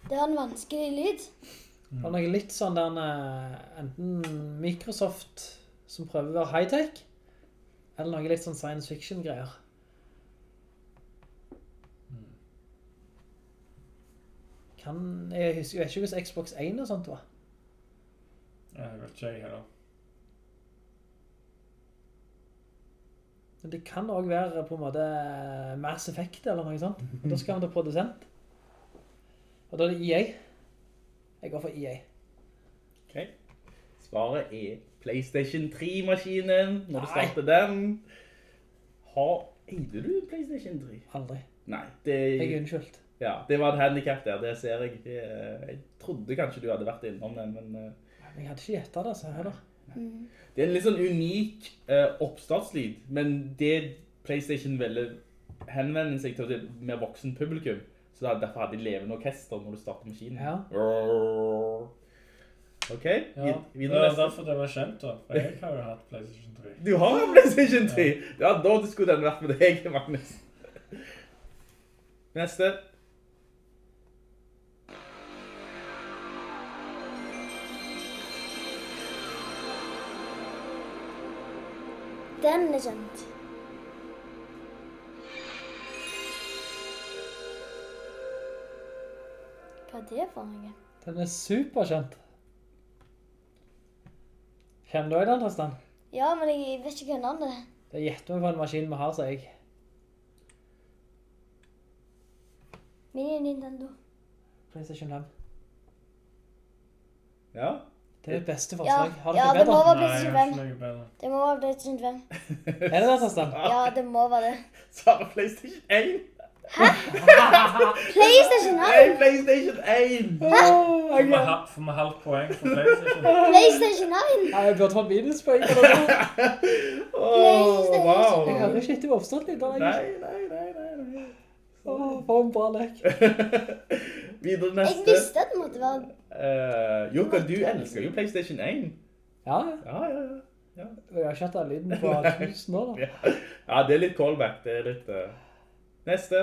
Det har en vanskelig lyd.
Mm. Han noe litt sånn der eh, enten Microsoft som prøver å være high-tech, eller noe litt sånn science fiction-greier. Kan, jeg husker jeg vet ikke hvordan Xbox 1 og sånt var.
Jeg vet ikke, jeg heller.
Men det kan også være på en måte Mass Effect eller noe sånt. Og da skal han til produsent. Og da er det EA. Jeg går for EA.
Ok. Svaret er PlayStation 3-maskinen. Når du starter den. Har, eide du PlayStation 3?
Aldri.
Nei, det,
Jeg er unnskyldt.
Ja, det var et handicap der, det ser jeg. Det- Jeg trodde kanskje du hadde vært innom den, men eh,
Men Jeg hadde ikke gjettet det, så heller.
det er en litt sånn unik uh, oppstartslyd, men det PlayStation ville henvende seg til et mer voksen publikum, så da- derfor hadde de levende orkester når du startet maskinen.
Ja.
Ok,
Ja, det
var
er derfor det var kjent da. For jeg har jo hatt PlayStation 3.
Du har jo PlayStation 3! Ja, da skulle den vært med deg, Magnus. Neste.
Den er kjent. Hva er det for noe?
Den er superkjent. Kjenner du også den, Tristan?
Ja, men jeg vet ikke hva navnet er.
Det gjetter meg på en maskin vi har, sier jeg.
Mini Nintendo.
PlayStation 5.
Ja.
Det er det beste
Ja,
Har Har
ja
dere
det må
bedre?
være
Nei, jeg
PlayStation
har
5.
ikke noe bedre.
Det må være PlayStation 5.
Er det det, Tristan?
Ja, det må være det.
Svaret PlayStation 1.
PlayStation 1!
Nei, PlayStation 1!
Får vi ha- får vi halvt poeng for PlayStation?
PlayStation 1!
Nei, jeg burde fått minuspoeng for det.
oh, wow.
Jeg hører ikke etter oppstått litt.
Nei, nei, nei, nei, nei.
Åh, for en bra lek.
Videre
Jeg visste at det måtte være
Uh, Jokka, du elsker jo PlayStation 1.
Ja, ja.
Ja, ja, ja.
Jeg har ikke hatt den lyden på tusen år da.
Ja, ja det er litt callback. Det er litt... Uh... Neste.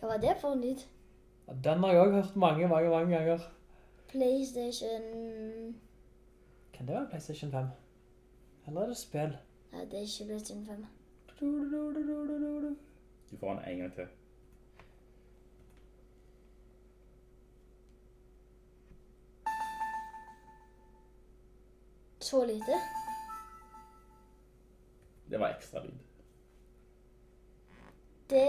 Hva var det for en lyd?
Den har jeg også hørt mange, mange, mange ganger.
PlayStation
Kan det være PlayStation 5? Eller er det spill?
Nei, det er ikke PlayStation 5.
Du får den en gang til.
Så lite.
Det var ekstra lyd.
Det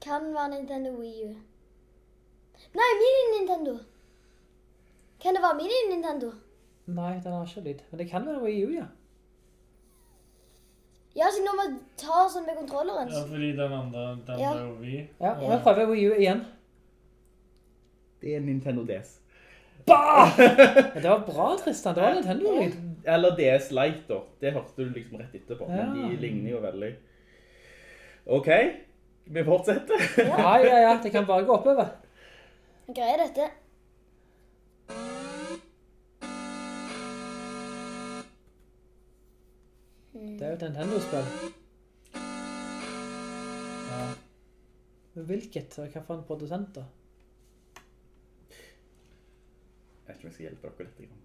kan være Nintendo Wii U. Nei, Mini-Nintendo. Kan det være Mini-Nintendo?
Nei, den har ikke lyd. Men det kan være Wii U, ja.
Ja, så nå må vi ta sånn med kontrolleren.
Ja, fordi den andre, den
Ja.
er jo vi.
Ja, vi prøver Wii U igjen.
Det er Nintendo DS.
Men det var bra, Tristan. Det var Nintendo-lyd.
Eller DS Lite, da. Det hørte du liksom rett etterpå.
Ja.
Men de ligner jo veldig. Ok, vi fortsetter.
Ja, ja, ja. Det kan bare gå oppover.
Greier er dette?
Det er jo et Nintendo-spill.
Ja.
Men hvilket? Og hva for en produsent da?
Jeg vet ikke om jeg skal hjelpe dere litt. grann.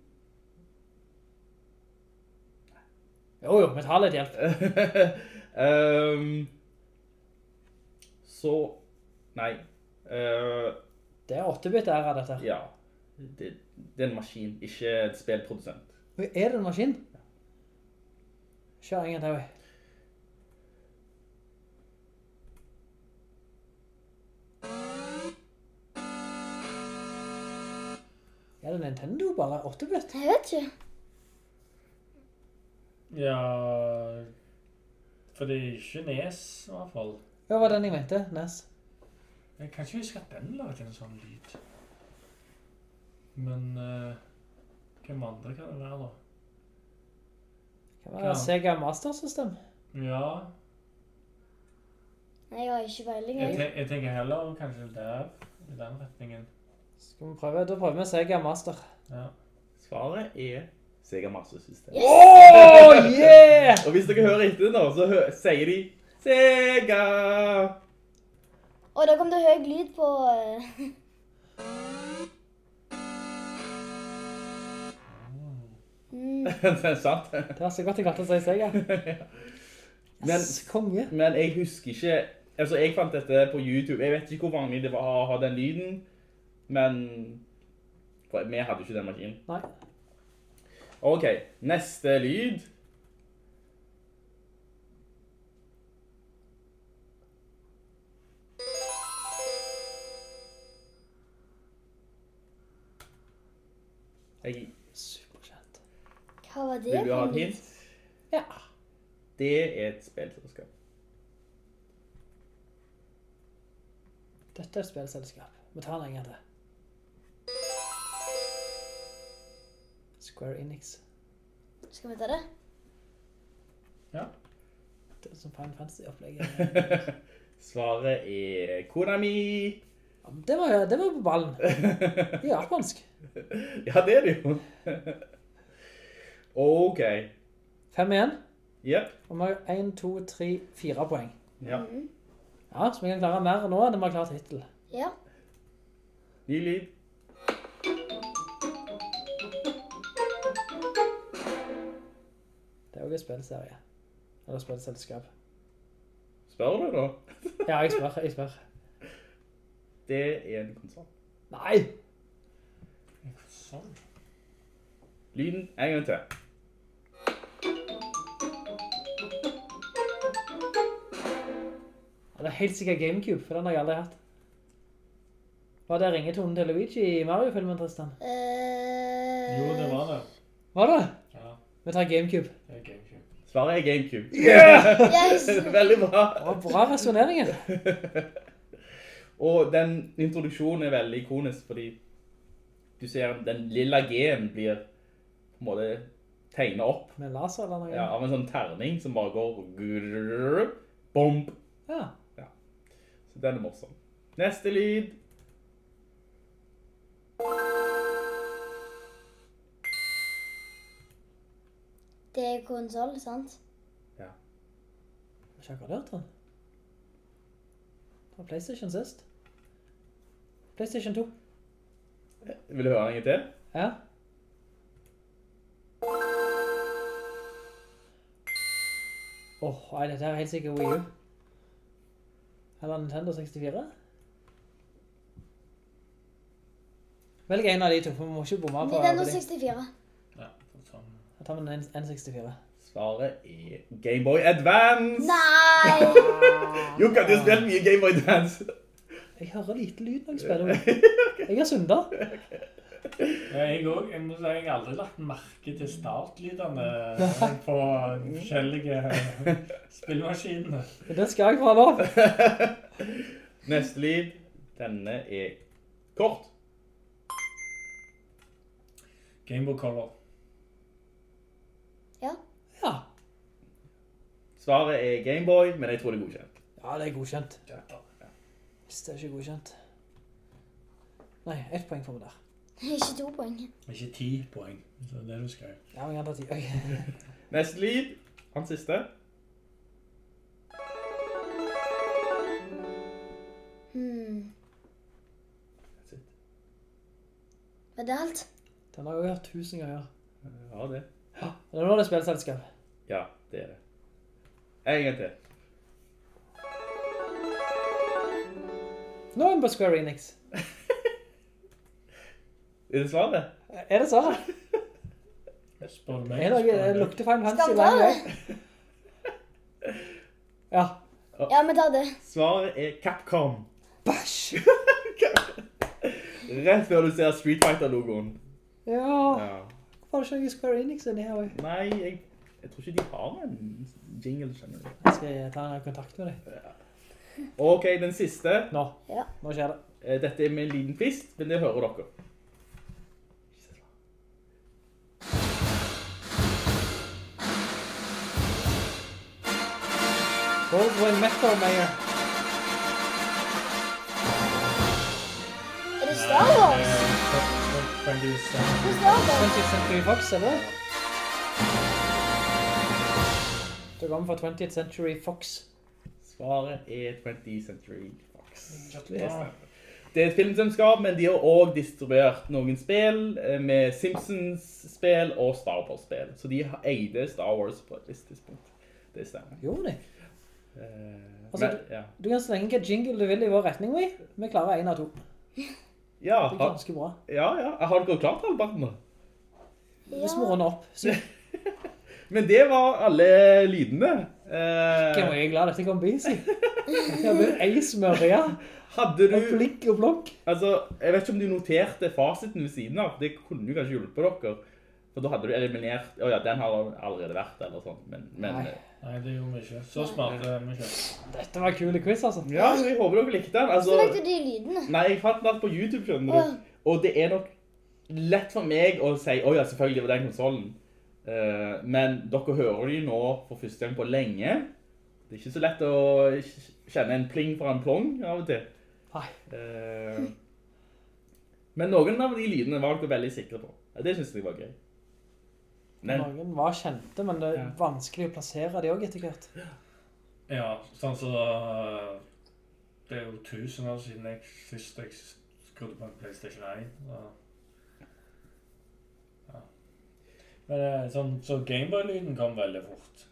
Jo, jo, vi tar litt hjelp.
um, så Nei. Uh,
Det er 8-bit æra, dette.
ja. Det, det er en maskin, ikke et spillprodusent.
Er det en maskin? Kjør ingen til. Er det Nintendo bare 8-bit?
Jeg vet ikke.
Ja For det er ikke Nes, i hvert fall.
Hva var den jeg mente? NES.
Jeg kan ikke huske at den lagde en sånn lyd. Men uh, hvem andre kan det være, da?
Kan være
Ja.
Sega Master System.
Ja,
Nei, jeg har ikke peiling.
jeg,
jeg.
jeg tenker heller kanskje der, i den retningen.
Skal vi prøve? Da prøver vi Sega Master.
Ja.
Svaret er Sega Master System.
Oh, yeah!
Og hvis dere hører etter nå, så sier de Sega!
Og da kom det høy lyd på
det er sant.
Det var så godt jeg klarte å si ja.
Men,
konge.
men jeg husker ikke Altså, jeg fant dette på YouTube. Jeg vet ikke hvor vanlig det var å ha den lyden, men for vi hadde ikke den maskinen.
Nei.
Ok, neste lyd. Jeg.
Hva var det
vil du ha
en
et hint?
Ja.
Det er et spillselskap.
Dette er et spillselskap. Vi tar den en gang til. Square Enix.
Skal vi ta det?
Det er sånn Final Fantasy-opplegget.
Svaret er Konami.
Ja, Det var, det var på ballen. Det er japansk.
Ja, det er det jo. Ok.
Fem igjen.
Yep.
Og vi har en, to, tre, fire poeng.
Ja.
Ja, så vi kan klare mer nå enn vi har klart hittil.
Ja.
Ny liv.
Det er jo en spillserie. Eller spillselskap.
Spør du da?
Ja, jeg spør, jeg spør.
Det er en konsol.
Nei!
Sånn.
Lyden en gang til.
Ja, det er helt sikkert Gamecube, for den har jeg aldri hatt. Var det ringetonen til Luigi i Mario-filmen, Tristan?
Eh,
Jo, det var det.
Var det?
Ja,
Vi tar Gamecube.
det er GameCube.
Svaret er Gamecube.
Yes!
Veldig bra.
Og bra resoneringer.
Og den introduksjonen er veldig ikonisk, fordi du ser den lilla G-en blir på en måte tegne opp
Med laser eller noe.
ja, av en sånn terning som bare går grrrr, bomb.
Ja.
Så den er morsom. Neste lyd.
Det er konsol, sant?
Har ikke akkurat hørt den. Det var Playstation sist. Playstation 2.
Vil du høre den en til?
Ja. Åh, nei, dette er helt sikkert Wii U. Eller Nintendo 64. Velg en av de to, for vi må ikke bomme på
Nintendo
på de.
64.
Ja, sånn.
Jeg tar med en N64.
Svaret er Gameboy Advance.
Nei!
Jo, kan du har spilt mye Gameboy Advance?
Jeg hører lite lyd når jeg spiller. Jeg er synder.
Jeg òg. Jeg må si jeg har aldri lagt merke til startlydene på forskjellige spillmaskinene.
Men Det skal jeg fra nå.
Neste lyd. Denne er kort.
Gameboy Color.
Ja.
Ja.
Svaret er Gameboy, men jeg tror det er godkjent.
Ja, det er godkjent. Hvis det er ikke godkjent. Nei, ett poeng for meg der.
Ikke to poeng.
Ikke ti poeng, så det er det du skal.
Ja, men jeg tar ti. Ok.
Neste lyd. Han siste.
Hmm.
That's it.
Var det alt?
Den har jeg jo hørt tusen ganger.
Ja, det.
Ja, det er det spillselskap.
Ja, det er det. En gang til.
Nå er vi på Square Enix.
Er det svaret?
Er det svaret?
Spør du meg?
Er det
spør
lukter Final Fantasy
ta
vei? Ja.
Ja, vi tar det.
Svaret er Capcom.
Bæsj!
Rett før du ser Street Fighter-logoen.
Ja.
Ja.
Hvorfor har du ikke Square Enix enn her? også?
Nei, jeg, jeg tror ikke de har en jingle, skjønner du.
Jeg skal ta en kontakt med deg.
Ok, den siste.
Nå.
Ja.
Nå skjer det.
Eh, Dette er med en liten twist, men det hører dere.
Baldwin Metal Mayor.
Er det Star Wars?
Se?
Det er Star Wars.
20th Century Fox, er? Det kommer fra 20th Century Fox.
Svaret er 20th Century Fox.
Gratulerer.
Det er et filmselskap, men de har også distribuert noen spill eh, med Simpsons-spill og Star Wars-spill. Så de har- eide Star Wars på et visst tidspunkt. Det stemmer.
Gjorde de?
Eh,
Altså,
men, ja.
Du kan slenge hvilken jingle du vil i vår retning, vi. Vi klarer en av to.
Ja,
Det er ganske bra.
ja, ja. Har dere klart halvparten nå?
Hvis vi runder opp. Så
Men det var alle lydene.
Hvem
Eh,
var jeg glad dette kom busy. Jeg blitt ei smørje.
hadde
Og flikk og blokk.
Altså, jeg vet ikke om du noterte fasiten ved siden av. Det kunne jo kanskje hjulpet dere. For da hadde du eliminert... Å ja, den har allerede vært, eller sånn. Men, men
Nei.
Det gjorde vi ikke. Så smarte er vi ikke.
Dette var en kul quiz, altså.
Ja, jeg håper dere likte den. Altså,
Hvordan fikk du de lydene.
nei, jeg fant den på YouTube, skjønner du. Og det er nok lett for meg å si, åja, ja, selvfølgelig var den konsolen. Uh, men dere hører de nå for første gang på lenge. Det er ikke så lett å kjenne en pling fra en plong av og til.
Nei.
Eh, men noen av de lydene var dere veldig sikre på. Ja, Det synes jeg var gøy. Men,
Noen var kjente, men det er
Ja.
vanskelig å plassere de også etter hvert.
Ja, sånn så uh, Det er jo tusen år siden jeg først jeg skrudde på en PlayStation 1. Så, ja. Men eh, sånn, så Gameboy-lyden kom veldig fort.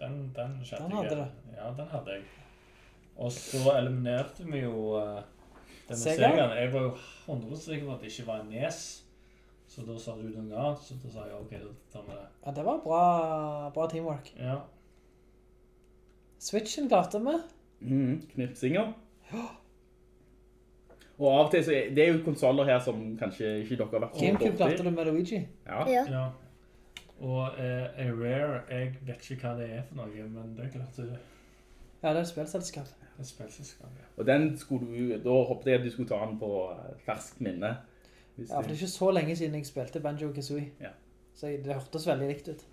Den, den kjente
Den hadde
jeg. Ja, den hadde jeg. Og så eliminerte vi jo uh, det med
Sega?
Segaen. Jeg var jo 100 sikker på at det ikke var en Nes. Så da sa du noe annet, så da sa jeg OK, da tar vi det.
Ja, det var bra, bra teamwork.
Ja.
Switchen klarte vi.
mm, knipsinger. Og av og til så er det er jo konsoler her som kanskje ikke dere har vært så
Gamecube klarte du med Luigi.
Ja.
Ja.
Ja. Og eh, a rare, jeg vet ikke hva det er for noe, men det er du. det
Ja, det er et spillselskap.
er et spillselskap. Ja.
Og den skulle du, da håpet jeg at du skulle ta den på eh, ferskt minne.
Ja, for det er ikke så lenge siden jeg spilte Banjo-Kazooie.
Ja.
Så det hørtes veldig likt ut.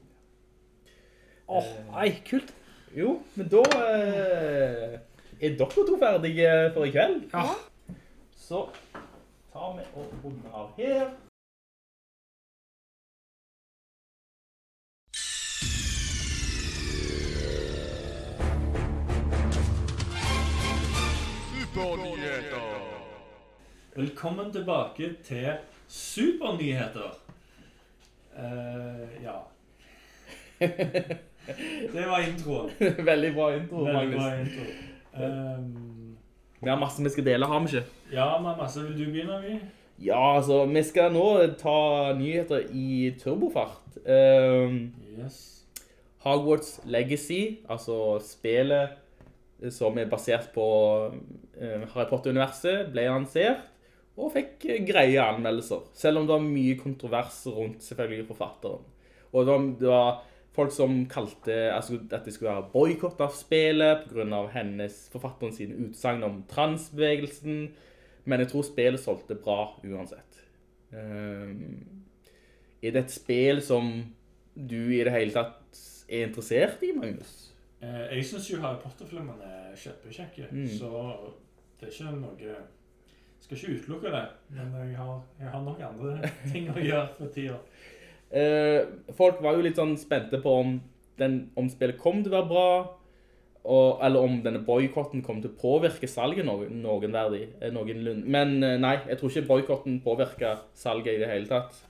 Åh,
oh,
nei, kult.
Jo, men da eh, er dere to ferdige for i kveld.
Ja.
Så tar vi og runder av her.
Velkommen tilbake til Supernyheter. Eh, ja. Det var introen.
Veldig bra intro,
Veldig bra intro. Ehm,
Vi har masse vi skal dele, har vi ikke?
ja, men masse vil du begynne, Vi?
Ja, altså, vi skal nå ta nyheter i turbofart. Um,
Yes.
Hogwarts Legacy, altså spillet som er basert på eh, Harry Potter-universet, ble lansert og fikk eh, greie anmeldelser. Selv om det var mye kontrovers rundt selvfølgelig forfatteren. Og det var, det var folk som kalte altså, at det skulle være boikott av spillet pga. hennes forfatteren sine utsagn om transbevegelsen. Men jeg tror spillet solgte bra uansett. Um, er det et spill som du i det hele tatt er interessert i, Magnus?
Eh, jeg syns jo Harry Potter-filmene er kjempekjekke,
Mm.
så det er ikke noe skal ikke utelukke det, men jeg har, jeg har nok andre ting å gjøre for tida.
Eh, folk var jo litt sånn spente på om, den, om spillet kom til å være bra, og, eller om denne boikotten kom til å påvirke salget noen, noen verdi, eh, noenlunde. Men eh, nei, jeg tror ikke boikotten påvirker salget i det hele tatt.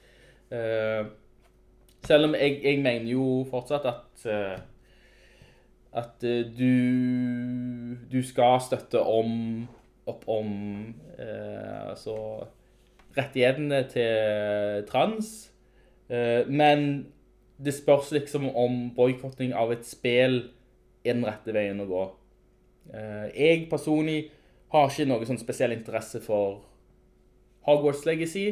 Eh, selv om jeg, jeg mener jo fortsatt at eh, at eh, du, du skal støtte om, opp om eh, altså rettighetene til trans, eh, men det spørs liksom om boikotting av et spill er den rette veien å gå. Eh, jeg personlig har ikke noe sånn spesiell interesse for Hogwarts Legacy,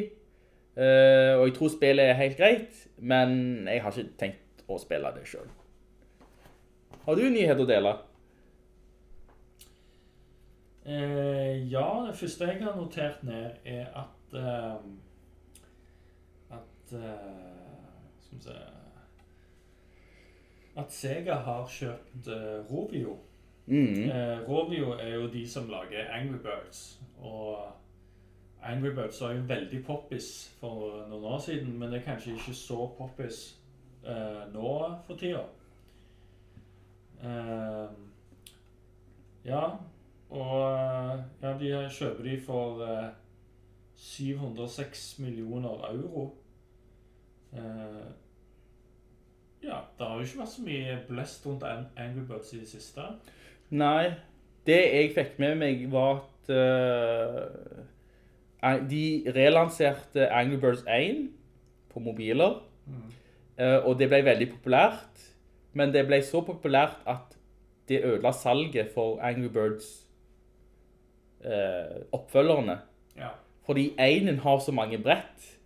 eh, og jeg tror spillet er helt greit, men jeg har ikke tenkt å spille det selv. Har du nyheter å dele?
Eh, ja, det første jeg har notert ned, er at eh, At eh, Skal vi se At Sega har kjøpt eh, Rovio.
Mm.
Eh, Rovio er jo de som lager Angry Birds. Og Angry Birds var jo veldig poppis for noen år siden, men det er kanskje ikke så poppis eh, nå for tida. Eh, ja, og eh, ja, de kjøper de for eh, 706 millioner euro. Eh, ja, det har jo ikke vært så mye blest rundt Angry Birds i det siste.
Nei, det jeg fikk med meg var at uh, de relanserte Angry Birds 1 på mobiler, eh, og det ble veldig populært, men det ble så populært at det ødela salget for Angry Birds eh, oppfølgerne.
Ja.
Fordi enen har så mange brett,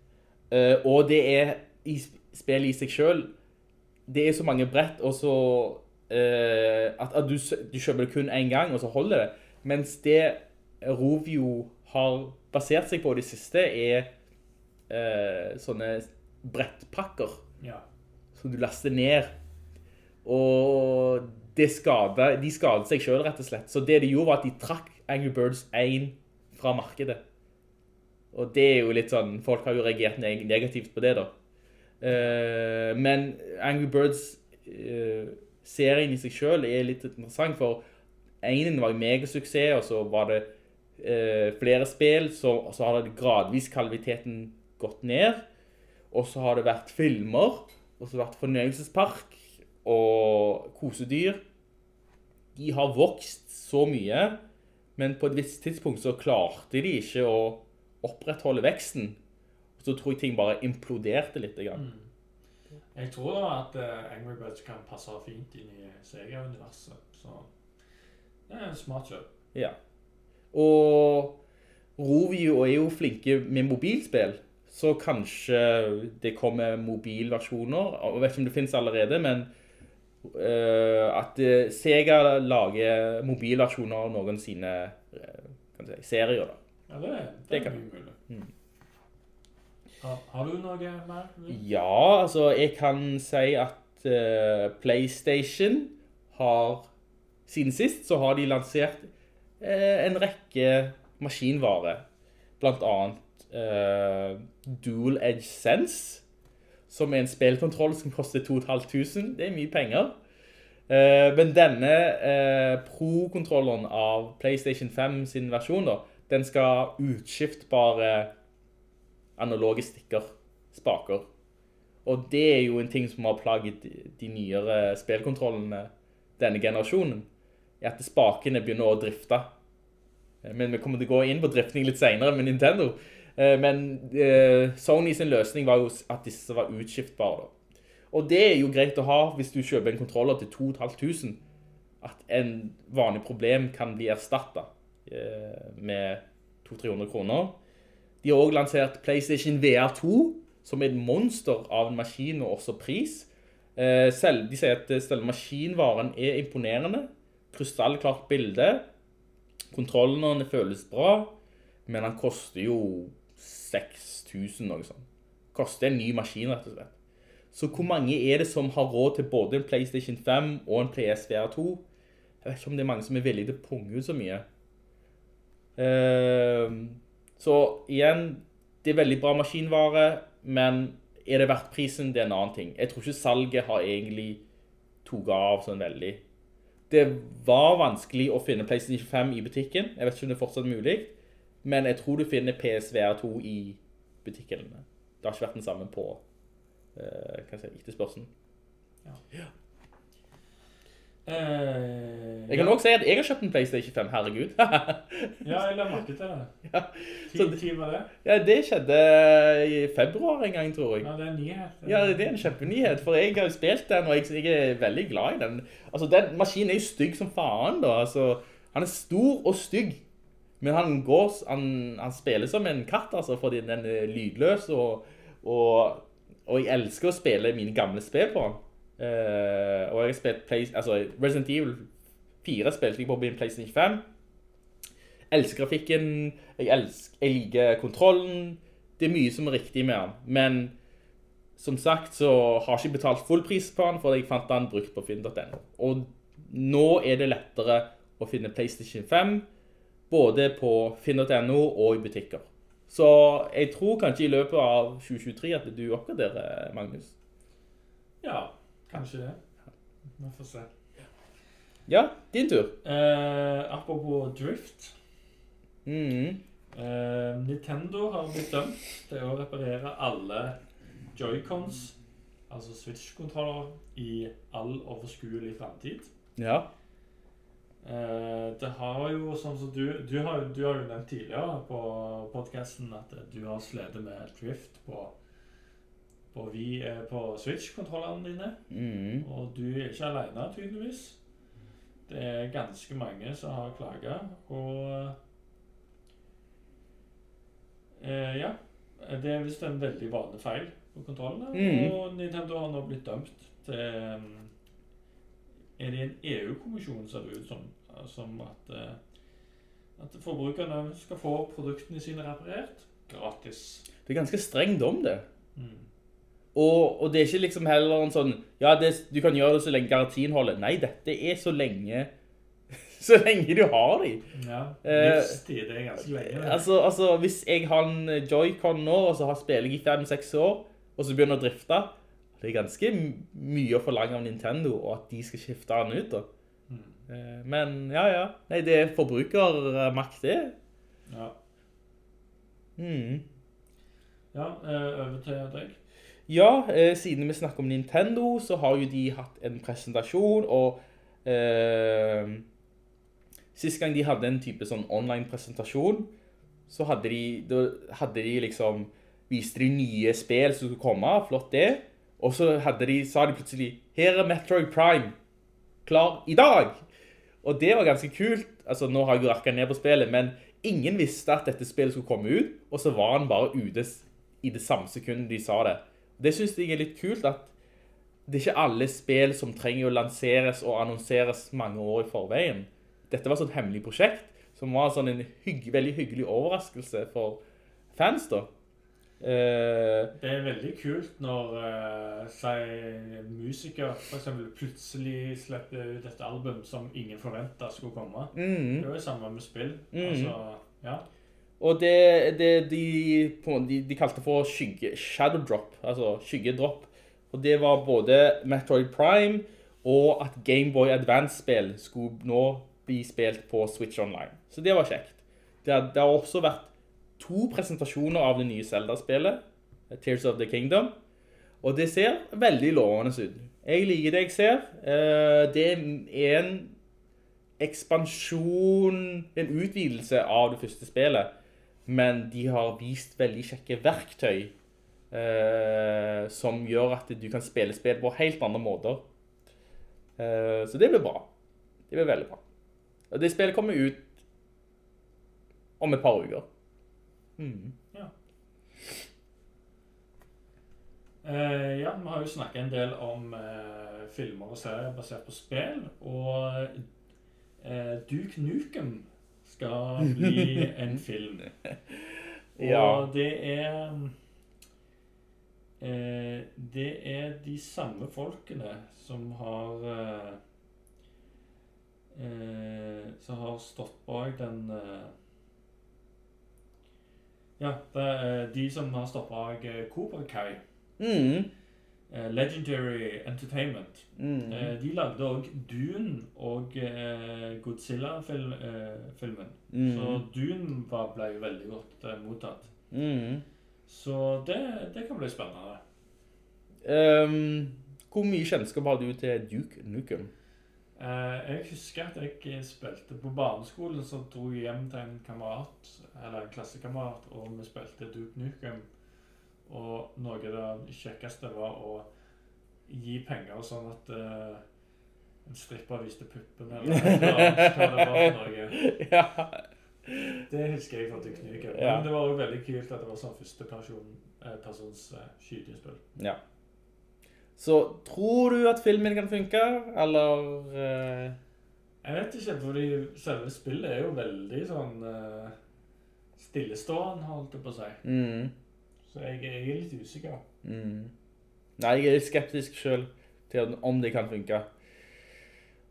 eh, og det er i spillet i seg selv, det er så mange brett, og så eh, at, at du, du kjøper det kun en gang, og så holder det. Mens det Rovio har basert seg på det siste, er eh, sånne brettpakker
ja.
som du laster ned. Og det skadet, de skadet seg selv, rett og slett. Så det de gjorde var at de trakk Angry Birds 1 fra markedet. Og det er jo litt sånn, folk har jo reagert negativt på det da. Eh, men Angry Birds eh, i seg selv er litt interessant, for enen var en megasuksess, og så var det eh, flere spill, så, så har gradvis kvaliteten gått ned, og så har det vært filmer, og så har det vært fornøyelsespark, og kosedyr. De har vokst så mye, men på et visst tidspunkt så klarte de ikke å opprettholde veksten. Så tror jeg ting bare imploderte litt. Mm.
Jeg tror da at eh, Angry Birds kan passe fint inn i Sega-universet. Så det er en smart kjøp.
Ja. Og Rovio er jo flinke med mobilspill, så kanskje det kommer mobilversjoner. Jeg vet ikke om det finnes allerede, men at eh, Sega lager mobilversjoner av noen sine eh, kan si, serier. Da.
Ja, det, det,
Det kan-
mulig.
Mm.
Har, har du noe mer?
Ja, altså jeg kan si at uh, PlayStation har Siden sist så har de lansert uh, en rekke maskinvarer. Blant annet uh, Dual Edge Sense, som er en spillkontroll som koster 2500. Det er mye penger. Eh, men denne eh, Pro-kontrolleren av PlayStation 5 sin versjon, da, den skal ha utskiftbare analoge stikker, spaker. Og det er jo en ting som har plaget de- nyere spillkontrollene denne generasjonen, er at spakene begynner å drifte. Eh, Men vi kommer til å gå inn på drifting litt senere med Nintendo. Eh, Men eh, Sony sin løsning var jo at disse var utskiftbare. Og det er jo greit å ha hvis du kjøper en kontroller til 2500, at en vanlig problem kan bli erstattet eh, med 200-300 kroner. De har også lansert PlayStation VR 2, som er et monster av en maskin og også pris. Selv, de sier at selve maskinvaren er imponerende. Krystallklart bilde. Kontrollene føles bra, men han koster jo 6000 noe sånt. Koster en ny maskin, rett og slett. Så hvor mange er det som har råd til både en PlayStation 5 og en PSVR 2? Jeg vet ikke om det er mange som er villige til å punge ut så mye. Ehm, så igjen, det er veldig bra maskinvare, men er det verdt prisen? Det er en annen ting. Jeg tror ikke salget har egentlig toget av sånn veldig. Det var vanskelig å finne PlayStation 5 i butikken. Jeg vet ikke om det er fortsatt mulig, men jeg tror du finner PSVR 2 i butikkene. Det har ikke vært den samme på uh, si, etterspørselen.
Eh,
Jeg kan
ja.
også si at jeg har kjøpt en PlayStation 5, herregud.
Ja, jeg la merke til det.
Ja, så
Tid, var det?
ja, det skjedde i februar en gang, tror jeg.
Ja, det er en nyhet.
Ja, det er en kjempenyhet, for jeg har spilt den, og jeg, jeg er veldig glad i den. Altså, den maskinen er jo stygg som faen, da. Altså, han er stor og stygg, men han går, han, han spiller som en katt, altså, fordi den er lydløs, og, og, og jeg elsker å spille mine gamle spill på han. Uh, og jeg har spilt Play, altså, Resident Evil 4 spilte jeg på min PlayStation 5. Jeg Elsker grafikken, jeg, elsker, jeg liker kontrollen, det er mye som er riktig med han, men som sagt så har jeg ikke betalt full pris på han, for jeg fant han brukt på finn.no. Og nå er det lettere å finne PlayStation 5, både på finn.no og i butikker. Så jeg tror kanskje i løpet av 2023 at du oppgraderer, Magnus.
Ja, kanskje det. Vi får se.
Ja, din tur.
Eh, apropos drift.
Mhm.
Eh, Nintendo har blitt dømt til å reparere alle Joy-Cons, altså Switch-kontroller, i all overskuelig fremtid.
Ja.
Eh, det har jo, sånn som du, du, har, du har jo nevnt tidligere på podcasten at du har slitt med drift på, på, vi- eh, på Switch-kontrollene dine.
Mm.
Og du er ikke alene, tydeligvis. Det er ganske mange som har klaga, og eh, Ja. Det er visst en veldig vanlig feil på kontrollene,
Mm.
og Nintendo har nå blitt dømt til um, Er det en EU-kommisjon, ser det ut som, som at eh, at forbrukerne skal få produktene sine reparert gratis.
Det er ganske streng dom, det.
Mm.
Og, og det er ikke liksom heller en sånn, ja, det, du kan gjøre det så lenge garantien holder. Nei, dette er så lenge, så lenge du har dem.
Ja,
Eh,
livstid er ganske lenge. det.
Altså, altså, hvis jeg har en Joy-Con nå, og så har spiller jeg i 5-6 år, og så begynner å drifte, det er ganske mye å forlange av Nintendo, og at de skal skifte den ut da.
Mm.
Eh, Men ja, ja. Nei, det er forbrukermakt det.
Ja.
Mm.
Ja, eh, over til deg.
Ja, eh, siden vi snakker om Nintendo, så har jo de hatt en presentasjon, og eh, sist gang de hadde en type sånn online presentasjon, så hadde de, hadde de liksom, viste de nye spill som skulle komme, flott det, og så de, sa de plutselig, her er Metroid Prime, klar i dag! Og det var ganske kult, altså nå har jeg jo rakket ned på spillet, men ingen visste at dette spillet skulle komme ut, og så var han bare ute i det samme sekundet de sa det. Det synes jeg er litt kult at det er ikke alle spill som trenger å lanseres og annonseres mange år i forveien. Dette var et sånt hemmelig prosjekt, som var sånn en hygg, veldig hyggelig overraskelse for fans da. Eh,
Det er veldig kult når uh, si, musikere for eksempel plutselig slipper ut et album som ingen forventet skulle komme.
mm.
Det er jo det samme med spill.
Mm.
Altså, ja.
Og det, det de, de, de kalte for skygge, shadow drop, altså skyggedropp. Og det var både Metroid Prime og at Gameboy Advance-spill skulle nå bli spilt på Switch Online. Så det var kjekt. Det det har også vært to presentasjoner av det nye Zelda-spillet, Tears of the Kingdom. Og det ser veldig lovende ut. Jeg liker det jeg ser. Eh, Det er en ekspansjon, en utvidelse av det første spillet, men de har vist veldig kjekke verktøy eh, som gjør at du kan spille spill på helt andre måter. Eh, så det blir bra. Det blir veldig bra. Og det spillet kommer ut om et par uker. Mm.
Eh, ja, vi har jo snakket en del om uh, filmer og serier basert på spill, og uh, Duke Nukem skal bli en film. Og
Ja.
det er Det er de samme folkene som har Som har stått bak den Ja, det er de som har stått bak eh, Cobra Kai.
Mm.
eh, Legendary Entertainment.
Mm.
Eh, de lagde òg Dune og Godzilla-filmen.
Mm.
Så Dune ble jo veldig godt mottatt.
Mm.
Så det, det kan bli spennende.
Um, hvor mye kjennskap har du til Duke Nukem?
Eh, jeg husker at jeg spilte på barneskolen, så dro jeg hjem til en kamerat, eller en klassekamerat, og vi spilte Duke Nukem. Og noe av det kjekkeste var å gi penger sånn at uh, en stripper viste puppen, eller noe annet, hva det var for noe.
ja.
Det husker jeg fra Duke Nukem. Men det var jo veldig kult at det var sånn første person, eh, persons eh, skytespill.
ja. Så tror du at filmen kan funke, eller eh,
Jeg vet ikke, fordi selve spillet er jo veldig sånn eh, stillestående, holdt jeg på å si.
mm,
Så jeg, jeg er litt usikker.
mm. Nei, jeg er skeptisk selv til om det kan funke.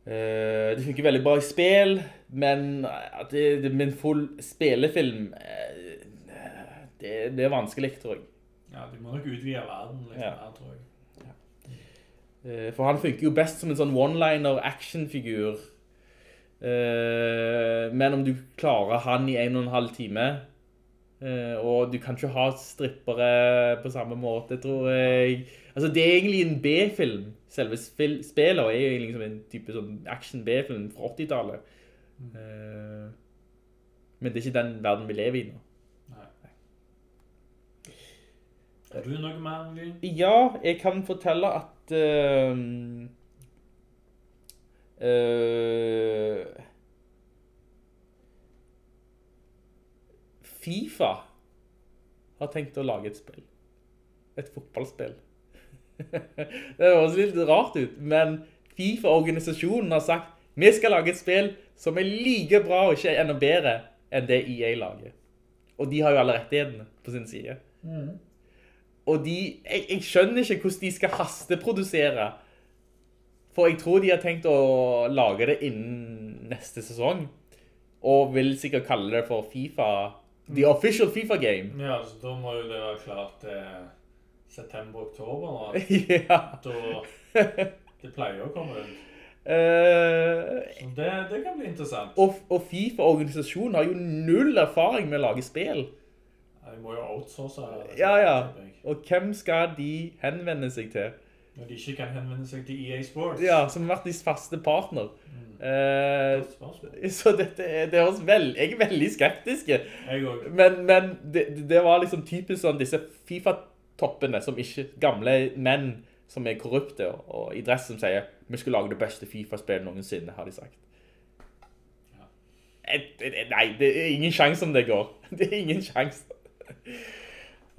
Eh, det funker veldig bra i spill, men at det, det med en full spillefilm, eh, det, det er vanskelig, tror jeg.
Ja, De må nok utvide verden litt
Ja.
mer, tror jeg.
Eh, For han funker jo best som en sånn one-liner actionfigur. Eh, Men om du klarer han i en og en halv time, eh, og du kan ikke ha strippere på samme måte, tror jeg. Altså, det er egentlig en B-film. Selve spil- spillet er jo egentlig liksom en type sånn action-B-film fra 80-tallet. Eh, Men det er ikke den verden vi lever i nå.
Har du noe mer,
Ja, jeg kan fortelle at eh, uh, FIFA har tenkt å lage et spill. Et fotballspill. det høres litt rart ut, men FIFA-organisasjonen har sagt vi skal lage et spill som er like bra og ikke enda bedre enn det EA lager. Og de har jo alle rettighetene på sin side. Og de, jeg, jeg skjønner ikke hvordan de skal hasteprodusere. For jeg tror de har tenkt å lage det innen neste sesong. Og vil sikkert kalle det for FIFA. The official FIFA game.
Ja, så da må jo det være klart til september-oktober. nå.
ja.
Da det pleier å komme ut. Uh, det, det kan bli interessant.
og, og FIFA-organisasjonen har jo null erfaring med å lage spill.
De må jo outsource her.
Ja, ja. Og hvem skal de henvende seg til?
Når de ikke kan henvende seg til EA Sports.
Ja, som har vært deres faste partner. Eh,
Godt spørsmål.
så dette, er- det høres vel, jeg er veldig skeptisk. Men, men det, det var liksom typisk sånn disse FIFA-toppene som ikke, gamle menn som er korrupte og, og i dress som sier, vi skulle lage det beste FIFA-spillet noensinne, har de sagt. Et, et, et, nei, det er ingen sjans om det går. Det er ingen sjans.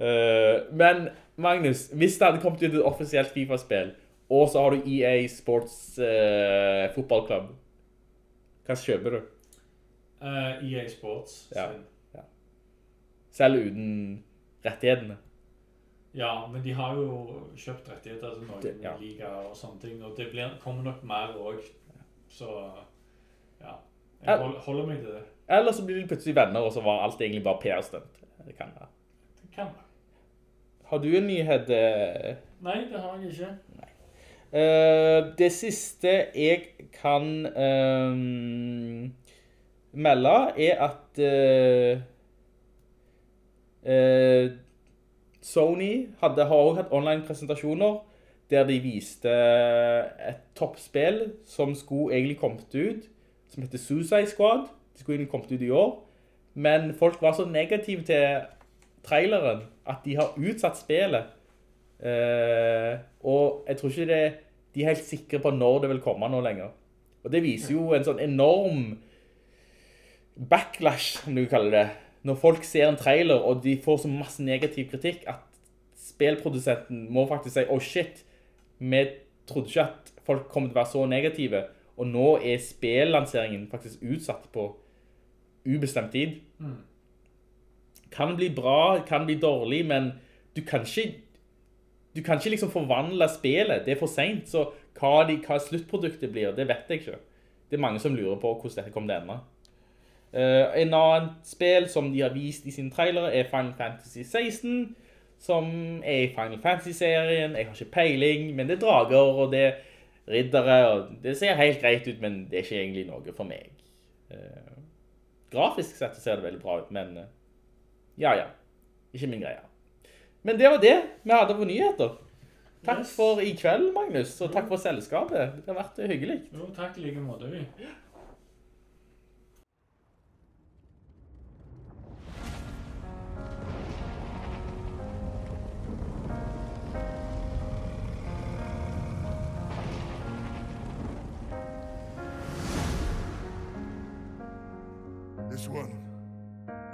Eh, men Magnus, hvis det hadde kommet ut et offisielt FIFA-spill, og så har du EA Sports uh, fotballklubb, hva kjøper du?
Uh, EA Sports.
Ja.
ja.
Selv uten rettighetene.
ja, men de har jo kjøpt rettigheter til noen
Det- ja.
ligaer og sånne ting. Og det blir, kommer nok mer også. Så ja.
Ja.
Jeg holder meg til det.
Eller så blir de plutselig venner, og så var alt egentlig bare PR-stunt. Det kan være.
Det kan være.
Har du en nyhet? eh?
Nei, det har jeg ikke.
Eh, det siste jeg kan um, melde, er at uh, uh, Sony hadde, har også hatt online-presentasjoner der de viste et toppspill som skulle egentlig kommet ut, som heter Suicide Squad. Det skulle egentlig kommet ut i år, men folk var så negative til traileren at de har utsatt spillet. Eh, og jeg tror ikke det, de er helt sikre på når det vil komme nå lenger. Og det viser jo en sånn enorm backlash, som du kaller det. Når folk ser en trailer, og de får så masse negativ kritikk, at spillprodusenten må faktisk si, oh shit, vi trodde ikke at folk kom til å være så negative, og nå er spillanseringen faktisk utsatt på ubestemt tid. Kan bli bra, kan bli dårlig, men du kan ikke du kan ikke liksom forvandle spillet. Det er for sent, så hva, de, hva sluttproduktet blir, det vet jeg ikke. Det er mange som lurer på hvordan dette kommer til å ende. Eh, en annen spill som de har vist i sine trailere er Final Fantasy 16, som er i Final Fantasy-serien. Jeg har ikke peiling, men det er drager, og det er riddere, og det ser helt greit ut, men det er ikke egentlig noe for meg. Eh, grafisk sett så ser det veldig bra ut, men eh, ja, ja. Ikke min greie. Men det var det vi hadde på nyheter. Takk for i kveld, Magnus, og takk for selskapet. Det har vært hyggelig.
Jo, takk i like måte. Vi.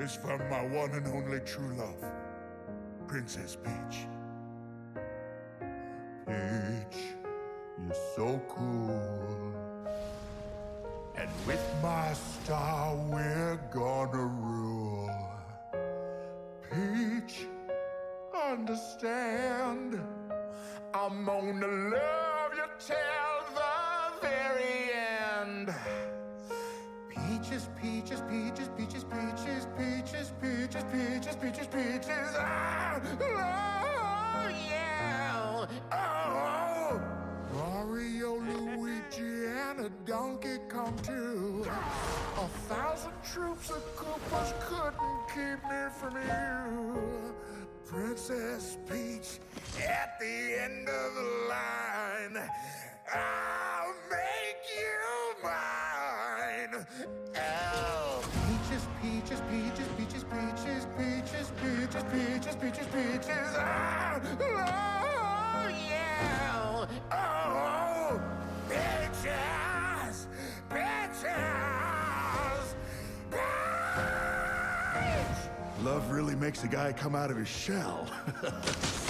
Is from my one and only true love, Princess Peach. Peach, you're so cool. And with my star, we're gonna rule. Peach, understand. I'm gonna love you till Peaches, peaches, peaches, peaches, peaches, peaches, peaches, peaches, peaches. Ah, oh, yeah. Oh, Mario, Luigi, and a Donkey Kong too. A thousand troops of Koopas couldn't keep me from you. Princess Peach at the end of the line. I'll make you peaches, peaches. Ah, oh, yeah. Oh, peaches, peaches, peach. Love really makes a guy come out of his shell.